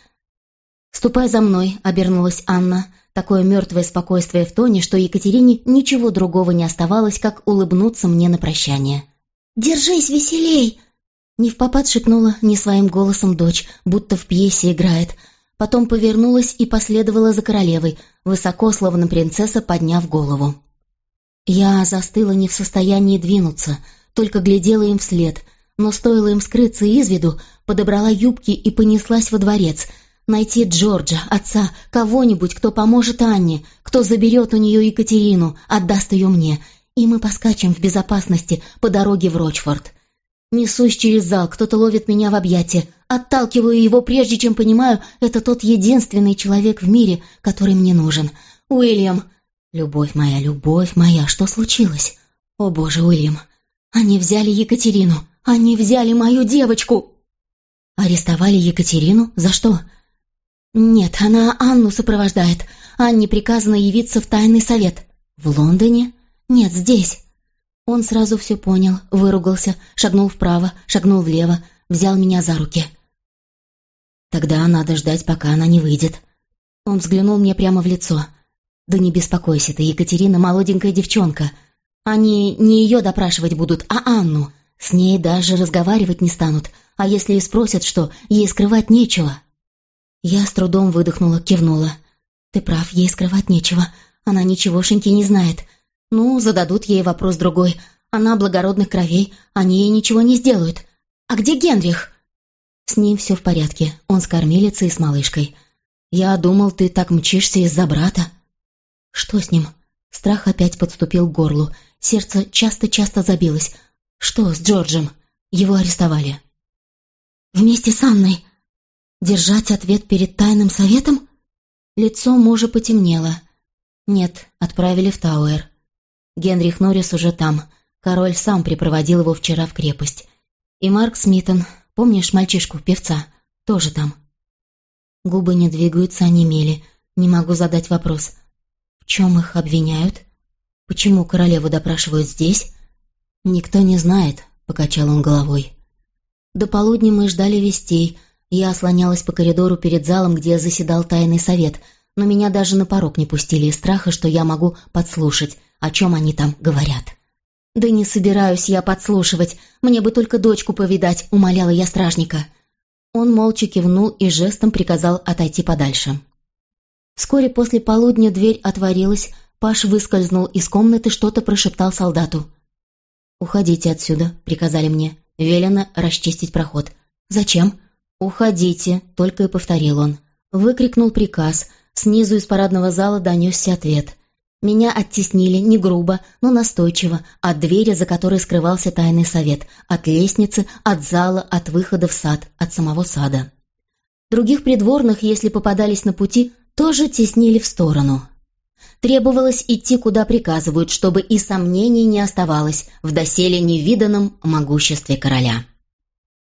«Ступай за мной», — обернулась Анна. Такое мертвое спокойствие в тоне, что Екатерине ничего другого не оставалось, как улыбнуться мне на прощание. «Держись веселей!» Не в попад шепнула не своим голосом дочь, будто в пьесе играет. Потом повернулась и последовала за королевой, высоко, словно принцесса, подняв голову. Я застыла не в состоянии двинуться — только глядела им вслед, но стоило им скрыться из виду, подобрала юбки и понеслась во дворец. Найти Джорджа, отца, кого-нибудь, кто поможет Анне, кто заберет у нее Екатерину, отдаст ее мне, и мы поскачем в безопасности по дороге в Рочфорд. Несусь через зал, кто-то ловит меня в объятия, отталкиваю его, прежде чем понимаю, это тот единственный человек в мире, который мне нужен. Уильям! Любовь моя, любовь моя, что случилось? О боже, Уильям! Они взяли Екатерину! Они взяли мою девочку!» «Арестовали Екатерину? За что?» «Нет, она Анну сопровождает. Анне приказано явиться в тайный совет». «В Лондоне?» «Нет, здесь». Он сразу все понял, выругался, шагнул вправо, шагнул влево, взял меня за руки. «Тогда надо ждать, пока она не выйдет». Он взглянул мне прямо в лицо. «Да не беспокойся ты, Екатерина молоденькая девчонка. Они не ее допрашивать будут, а Анну. С ней даже разговаривать не станут, а если и спросят что, ей скрывать нечего. Я с трудом выдохнула, кивнула. Ты прав, ей скрывать нечего. Она ничегошеньки не знает. Ну, зададут ей вопрос другой. Она благородных кровей, они ей ничего не сделают. А где Генрих? С ним все в порядке. Он с кормилицей и с малышкой. Я думал, ты так мчишься из-за брата. Что с ним? Страх опять подступил к горлу. Сердце часто-часто забилось. Что с Джорджем? Его арестовали. Вместе с Анной. Держать ответ перед тайным советом? Лицо мужа потемнело. Нет, отправили в Тауэр. Генрих Норрис уже там. Король сам припроводил его вчера в крепость. И Марк Смитон, помнишь мальчишку, певца, тоже там. Губы не двигаются, они мели. Не могу задать вопрос. В чем их обвиняют? Почему королеву допрашивают здесь? Никто не знает, покачал он головой. До полудня мы ждали вестей. Я слонялась по коридору перед залом, где заседал тайный совет, но меня даже на порог не пустили из страха, что я могу подслушать, о чем они там говорят. «Да не собираюсь я подслушивать, мне бы только дочку повидать», — умоляла я стражника. Он молча кивнул и жестом приказал отойти подальше. Вскоре после полудня дверь отворилась, Паш выскользнул из комнаты, что-то прошептал солдату. «Уходите отсюда», — приказали мне. Велено расчистить проход. «Зачем?» «Уходите», — только и повторил он. Выкрикнул приказ. Снизу из парадного зала донесся ответ. Меня оттеснили не грубо, но настойчиво, от двери, за которой скрывался тайный совет, от лестницы, от зала, от выхода в сад, от самого сада. Других придворных, если попадались на пути, тоже теснили в сторону. Требовалось идти, куда приказывают, чтобы и сомнений не оставалось в доселе невиданном могуществе короля.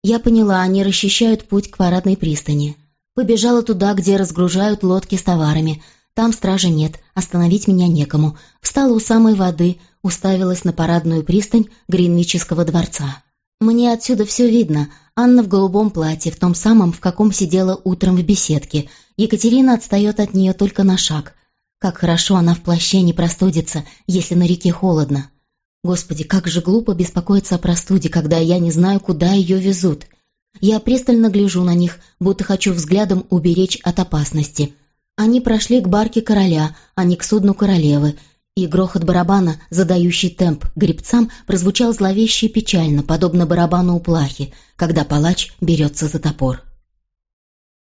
Я поняла, они расчищают путь к парадной пристани. Побежала туда, где разгружают лодки с товарами. Там стражи нет, остановить меня некому. Встала у самой воды, уставилась на парадную пристань Гринвичского дворца. Мне отсюда все видно. Анна в голубом платье, в том самом, в каком сидела утром в беседке. Екатерина отстает от нее только на шаг. Как хорошо она в плаще не простудится, если на реке холодно. Господи, как же глупо беспокоиться о простуде, когда я не знаю, куда ее везут. Я пристально гляжу на них, будто хочу взглядом уберечь от опасности. Они прошли к барке короля, а не к судну королевы, и грохот барабана, задающий темп гребцам, прозвучал зловеще и печально, подобно барабану у плахи, когда палач берется за топор.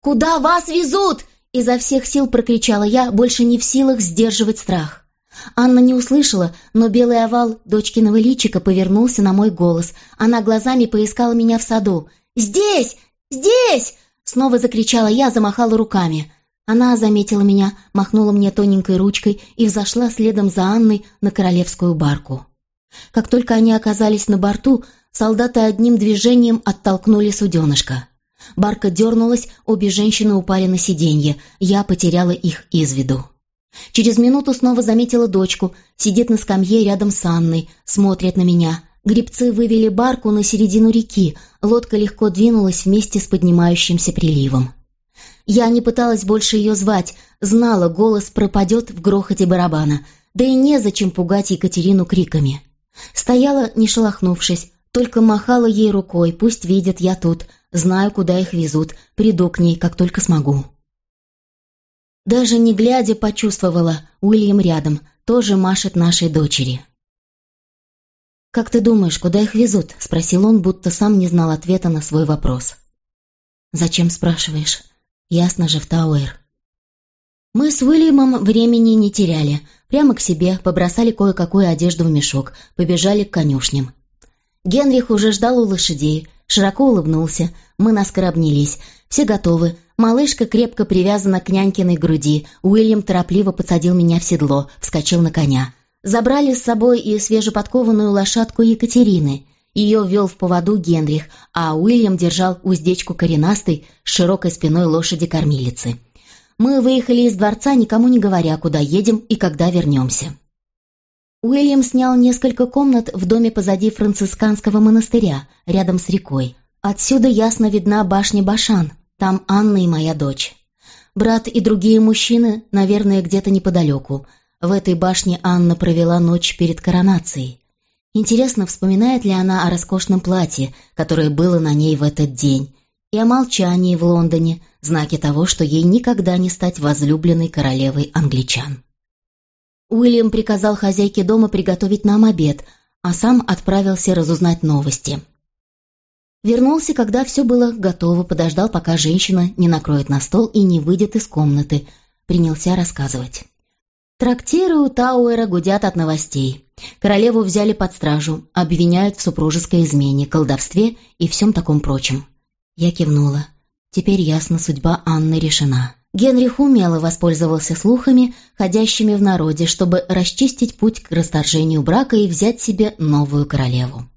«Куда вас везут?» Изо всех сил прокричала я, больше не в силах сдерживать страх. Анна не услышала, но белый овал дочкиного личика повернулся на мой голос. Она глазами поискала меня в саду. «Здесь! Здесь!» Снова закричала я, замахала руками. Она заметила меня, махнула мне тоненькой ручкой и взошла следом за Анной на королевскую барку. Как только они оказались на борту, солдаты одним движением оттолкнули суденышко. Барка дернулась, обе женщины упали на сиденье. Я потеряла их из виду. Через минуту снова заметила дочку. Сидит на скамье рядом с Анной, смотрит на меня. Гребцы вывели барку на середину реки. Лодка легко двинулась вместе с поднимающимся приливом. Я не пыталась больше ее звать, знала, голос пропадет в грохоте барабана. Да и незачем пугать Екатерину криками. Стояла, не шелохнувшись, только махала ей рукой, пусть видят, я тут, знаю, куда их везут, приду к ней, как только смогу. Даже не глядя, почувствовала, Уильям рядом, тоже машет нашей дочери. «Как ты думаешь, куда их везут?» — спросил он, будто сам не знал ответа на свой вопрос. «Зачем спрашиваешь? Ясно же, в Тауэр». Мы с Уильямом времени не теряли. Прямо к себе побросали кое-какую одежду в мешок, побежали к конюшням. Генрих уже ждал у лошадей, широко улыбнулся. Мы наскоро обнялись. Все готовы. Малышка крепко привязана к нянькиной груди. Уильям торопливо подсадил меня в седло, вскочил на коня. Забрали с собой и свежеподкованную лошадку Екатерины. Ее вел в поводу Генрих, а Уильям держал уздечку коренастой с широкой спиной лошади-кормилицы. Мы выехали из дворца, никому не говоря, куда едем и когда вернемся. Уильям снял несколько комнат в доме позади францисканского монастыря, рядом с рекой. Отсюда ясно видна башня Башан, там Анна и моя дочь. Брат и другие мужчины, наверное, где-то неподалеку. В этой башне Анна провела ночь перед коронацией. Интересно, вспоминает ли она о роскошном платье, которое было на ней в этот день, и о молчании в Лондоне, знаки того, что ей никогда не стать возлюбленной королевой англичан. Уильям приказал хозяйке дома приготовить нам обед, а сам отправился разузнать новости. Вернулся, когда все было готово, подождал, пока женщина не накроет на стол и не выйдет из комнаты, принялся рассказывать. Трактиры у Тауэра гудят от новостей. Королеву взяли под стражу, обвиняют в супружеской измене, колдовстве и всем таком прочем. Я кивнула. Теперь ясно, судьба Анны решена. Генрих умело воспользовался слухами, ходящими в народе, чтобы расчистить путь к расторжению брака и взять себе новую королеву.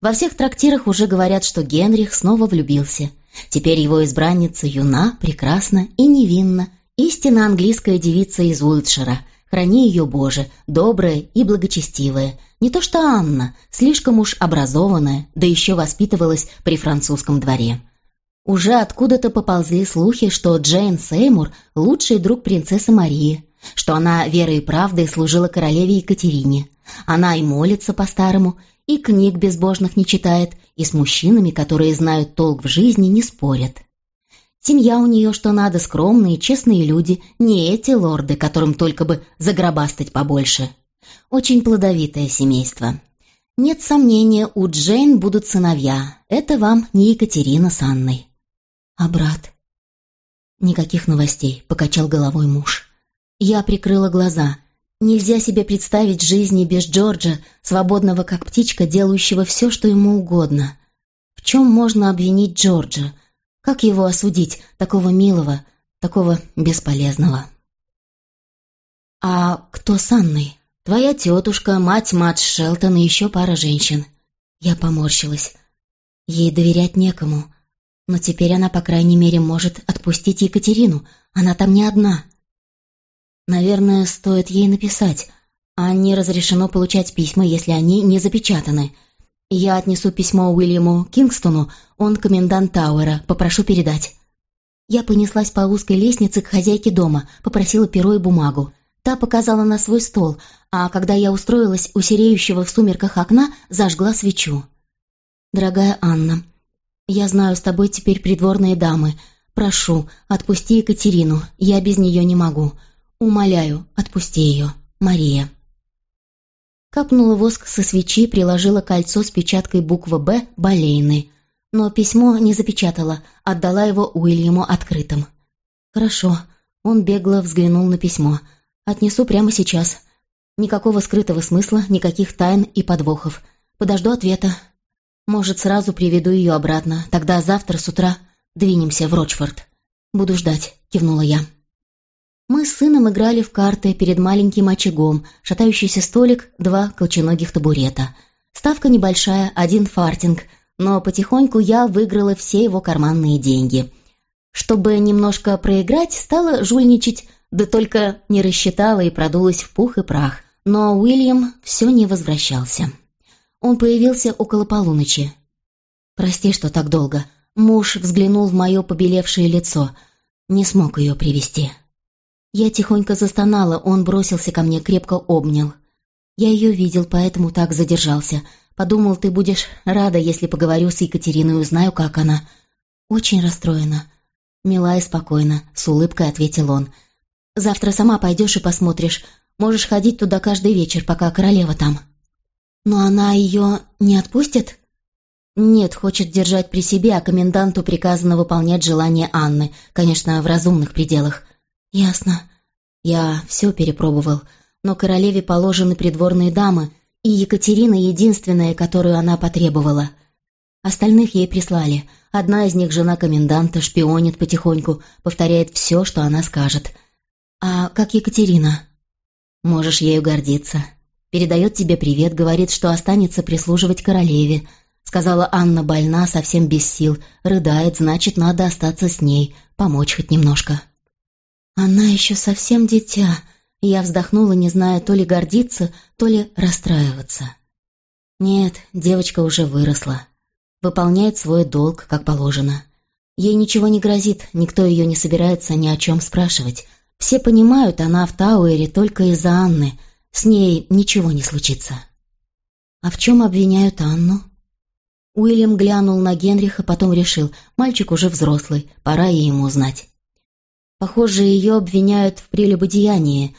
Во всех трактирах уже говорят, что Генрих снова влюбился. Теперь его избранница юна, прекрасна и невинна, истинно английская девица из Уилтшира. Храни ее, Боже, добрая и благочестивая, не то что Анна, слишком уж образованная, да еще воспитывалась при французском дворе. Уже откуда-то поползли слухи, что Джейн Сеймур – лучший друг принцессы Марии, что она верой и правдой служила королеве Екатерине. Она и молится по-старому, и книг безбожных не читает, и с мужчинами, которые знают толк в жизни, не спорят. Семья у нее что надо, скромные, честные люди, не эти лорды, которым только бы загробастать побольше. Очень плодовитое семейство. Нет сомнения, у Джейн будут сыновья. Это вам не Екатерина с Анной. А брат? Никаких новостей, покачал головой муж. Я прикрыла глаза. Нельзя себе представить жизни без Джорджа, свободного как птичка, делающего все, что ему угодно. В чем можно обвинить Джорджа? Как его осудить, такого милого, такого бесполезного? А кто с Анной? Твоя тетушка, мать Мадж Шелтон и еще пара женщин. Я поморщилась. Ей доверять некому. Но теперь она, по крайней мере, может отпустить Екатерину. Она там не одна. Наверное, стоит ей написать. А не разрешено получать письма, если они не запечатаны. Я отнесу письмо Уильяму Кингстону, он комендант Тауэра, попрошу передать. Я понеслась по узкой лестнице к хозяйке дома, попросила перо и бумагу. Та показала на свой стол, а когда я устроилась у сереющего в сумерках окна, зажгла свечу. «Дорогая Анна, я знаю, с тобой теперь придворные дамы. Прошу, отпусти Екатерину, я без нее не могу. Умоляю, отпусти ее. Мария». Капнула воск со свечи, приложила кольцо с печаткой буквы «Б» Болейны. Но письмо не запечатала, отдала его Уильяму открытым. «Хорошо». Он бегло взглянул на письмо – Отнесу прямо сейчас. Никакого скрытого смысла, никаких тайн и подвохов. Подожду ответа. Может, сразу приведу ее обратно. Тогда завтра с утра двинемся в Рочфорд. Буду ждать, кивнула я. Мы с сыном играли в карты перед маленьким очагом, шатающийся столик, два колченогих табурета. Ставка небольшая, один фартинг, но потихоньку я выиграла все его карманные деньги. Чтобы немножко проиграть, стала жульничать да только не рассчитала и продулась в пух и прах. Но Уильям все не возвращался. Он появился около полуночи. «Прости, что так долго». Муж взглянул в мое побелевшее лицо. Не смог ее привести. Я тихонько застонала, он бросился ко мне, крепко обнял. Я ее видел, поэтому так задержался. Подумал, ты будешь рада, если поговорю с Екатериной и узнаю, как она. Очень расстроена. Мила и спокойно, с улыбкой ответил он. Завтра сама пойдешь и посмотришь. Можешь ходить туда каждый вечер, пока королева там». «Но она ее не отпустит?» «Нет, хочет держать при себе, а коменданту приказано выполнять желание Анны, конечно, в разумных пределах». «Ясно. Я все перепробовал, но королеве положены придворные дамы, и Екатерина единственная, которую она потребовала. Остальных ей прислали. Одна из них, жена коменданта, шпионит потихоньку, повторяет все, что она скажет». «А как Екатерина?» «Можешь ею гордиться. Передает тебе привет, говорит, что останется прислуживать королеве. Сказала Анна больна, совсем без сил, рыдает, значит, надо остаться с ней, помочь хоть немножко». «Она еще совсем дитя», я вздохнула, не зная то ли гордиться, то ли расстраиваться. Нет, девочка уже выросла. Выполняет свой долг, как положено. Ей ничего не грозит, никто ее не собирается ни о чем спрашивать. Все понимают, она в Тауэре только из-за Анны. С ней ничего не случится. А в чем обвиняют Анну? Уильям глянул на Генриха, потом решил, мальчик уже взрослый, пора и ему знать. Похоже, ее обвиняют в прелюбодеянии.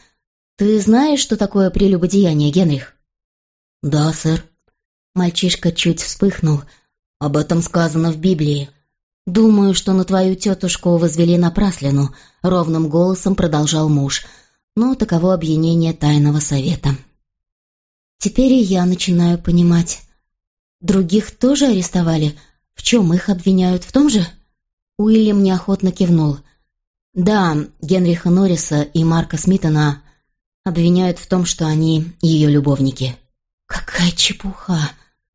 Ты знаешь, что такое прелюбодеяние, Генрих? Да, сэр. Мальчишка чуть вспыхнул. Об этом сказано в Библии. Думаю, что на твою тетушку возвели напраслину, ровным голосом продолжал муж. Но таково обвинение тайного совета. Теперь и я начинаю понимать. Других тоже арестовали? В чем их обвиняют? В том же? Уильям неохотно кивнул. Да, Генриха Норриса и Марка Смитона обвиняют в том, что они ее любовники. Какая чепуха!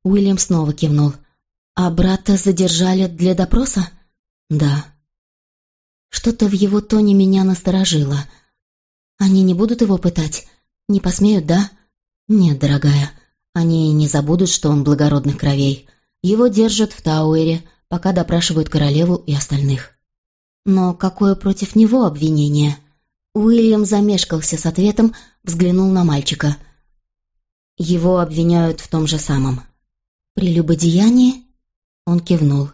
Уильям снова кивнул. А брата задержали для допроса? Да. Что-то в его тоне меня насторожило. Они не будут его пытать? Не посмеют, да? Нет, дорогая. Они не забудут, что он благородных кровей. Его держат в Тауэре, пока допрашивают королеву и остальных. Но какое против него обвинение? Уильям замешкался с ответом, взглянул на мальчика. Его обвиняют в том же самом. «Прелюбодеяние?» Он кивнул.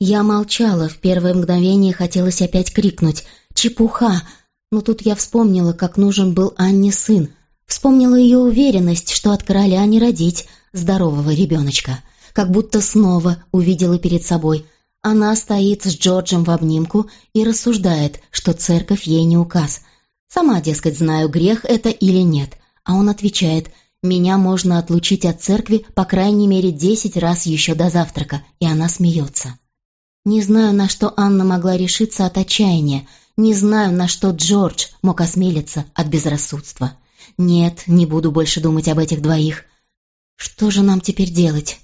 Я молчала, в первое мгновение хотелось опять крикнуть «Чепуха!», но тут я вспомнила, как нужен был Анне сын, Вспомнила ее уверенность, что от короля не родить здорового ребеночка. Как будто снова увидела перед собой. Она стоит с Джорджем в обнимку и рассуждает, что церковь ей не указ. Сама, дескать, знаю, грех это или нет. А он отвечает, «Меня можно отлучить от церкви по крайней мере десять раз еще до завтрака», и она смеется. Не знаю, на что Анна могла решиться от отчаяния, не знаю, на что Джордж мог осмелиться от безрассудства. Нет, не буду больше думать об этих двоих. Что же нам теперь делать?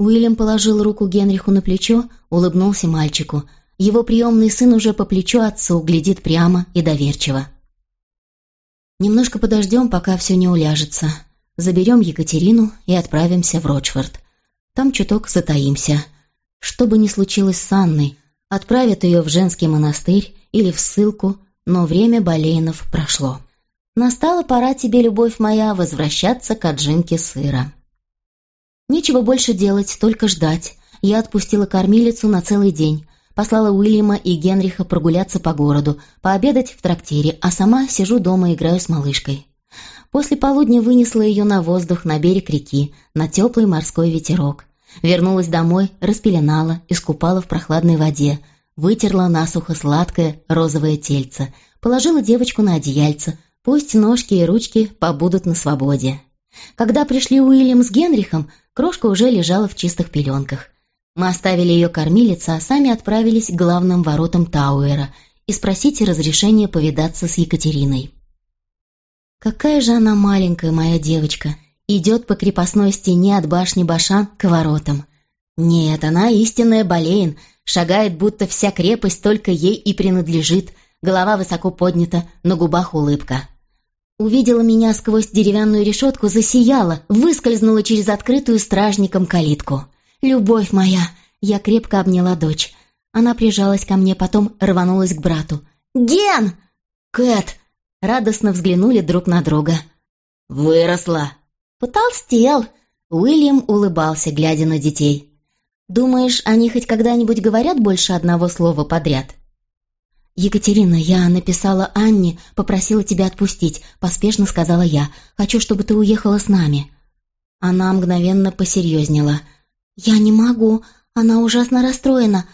Уильям положил руку Генриху на плечо, улыбнулся мальчику. Его приемный сын уже по плечу отцу глядит прямо и доверчиво. Немножко подождем, пока все не уляжется. Заберем Екатерину и отправимся в Рочфорд. Там чуток затаимся. Что бы ни случилось с Анной, отправят ее в женский монастырь или в ссылку, но время Болейнов прошло. Настала пора тебе, любовь моя, возвращаться к отжимке сыра. Нечего больше делать, только ждать. Я отпустила кормилицу на целый день. Послала Уильяма и Генриха прогуляться по городу, пообедать в трактире, а сама сижу дома и играю с малышкой. После полудня вынесла ее на воздух, на берег реки, на теплый морской ветерок. Вернулась домой, распеленала, искупала в прохладной воде, вытерла насухо сладкое розовое тельце, положила девочку на одеяльце, Пусть ножки и ручки побудут на свободе. Когда пришли Уильям с Генрихом, крошка уже лежала в чистых пеленках. Мы оставили ее кормилица, а сами отправились к главным воротам Тауэра и спросить разрешения повидаться с Екатериной. Какая же она маленькая, моя девочка, идет по крепостной стене от башни Башан к воротам. Нет, она истинная Болейн, шагает, будто вся крепость только ей и принадлежит, голова высоко поднята, на губах улыбка. Увидела меня сквозь деревянную решетку, засияла, выскользнула через открытую стражником калитку. «Любовь моя!» Я крепко обняла дочь. Она прижалась ко мне, потом рванулась к брату. «Ген!» «Кэт!» Радостно взглянули друг на друга. «Выросла!» «Потолстел!» Уильям улыбался, глядя на детей. «Думаешь, они хоть когда-нибудь говорят больше одного слова подряд?» «Екатерина, я написала Анне, попросила тебя отпустить», — поспешно сказала я. «Хочу, чтобы ты уехала с нами». Она мгновенно посерьезнела. «Я не могу. Она ужасно расстроена.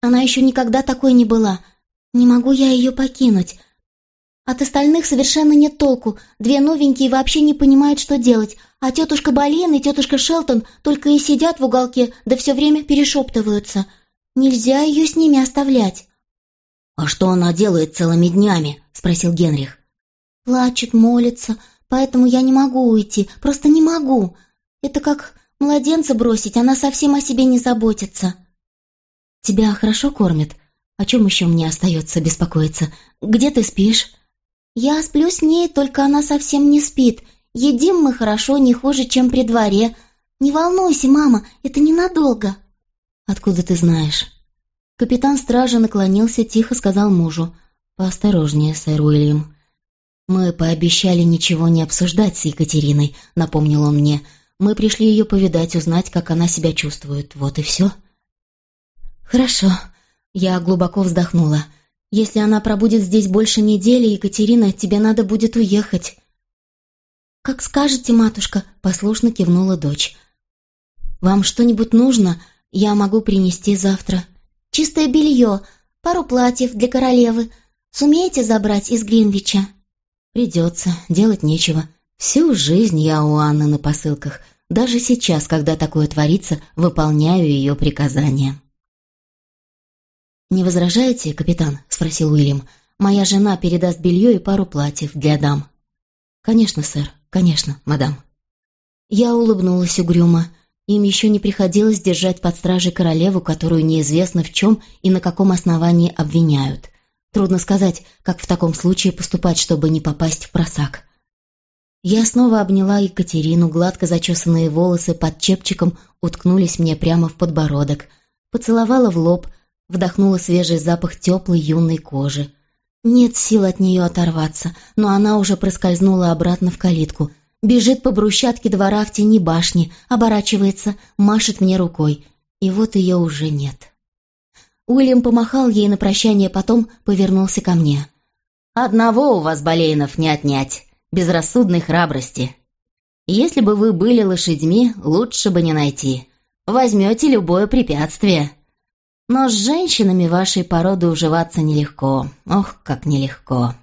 Она еще никогда такой не была. Не могу я ее покинуть. От остальных совершенно нет толку. Две новенькие вообще не понимают, что делать. А тетушка Болин и тетушка Шелтон только и сидят в уголке, да все время перешептываются. Нельзя ее с ними оставлять». «А что она делает целыми днями?» — спросил Генрих. «Плачет, молится, поэтому я не могу уйти, просто не могу. Это как младенца бросить, она совсем о себе не заботится». «Тебя хорошо кормят? О чем еще мне остается беспокоиться? Где ты спишь?» «Я сплю с ней, только она совсем не спит. Едим мы хорошо, не хуже, чем при дворе. Не волнуйся, мама, это ненадолго». «Откуда ты знаешь?» Капитан стражи наклонился, тихо сказал мужу. «Поосторожнее, сэр Уильям». «Мы пообещали ничего не обсуждать с Екатериной», — напомнил он мне. Мы пришли ее повидать, узнать, как она себя чувствует. Вот и все. Хорошо. Я глубоко вздохнула. Если она пробудет здесь больше недели, Екатерина, тебе надо будет уехать. «Как скажете, матушка», — послушно кивнула дочь. «Вам что-нибудь нужно? Я могу принести завтра». «Чистое белье, пару платьев для королевы. Сумеете забрать из Гринвича?» «Придется, делать нечего. Всю жизнь я у Анны на посылках. Даже сейчас, когда такое творится, выполняю ее приказания». «Не возражаете, капитан?» — спросил Уильям. «Моя жена передаст белье и пару платьев для дам». «Конечно, сэр, конечно, мадам». Я улыбнулась угрюмо. Им еще не приходилось держать под стражей королеву, которую неизвестно в чем и на каком основании обвиняют. Трудно сказать, как в таком случае поступать, чтобы не попасть в просак. Я снова обняла Екатерину, гладко зачесанные волосы под чепчиком уткнулись мне прямо в подбородок, поцеловала в лоб, вдохнула свежий запах теплой юной кожи. Нет сил от нее оторваться, но она уже проскользнула обратно в калитку — Бежит по брусчатке двора в тени башни, оборачивается, машет мне рукой. И вот ее уже нет. Уильям помахал ей на прощание, потом повернулся ко мне. «Одного у вас, Болейнов, не отнять. Безрассудной храбрости. Если бы вы были лошадьми, лучше бы не найти. Возьмете любое препятствие. Но с женщинами вашей породы уживаться нелегко. Ох, как нелегко!»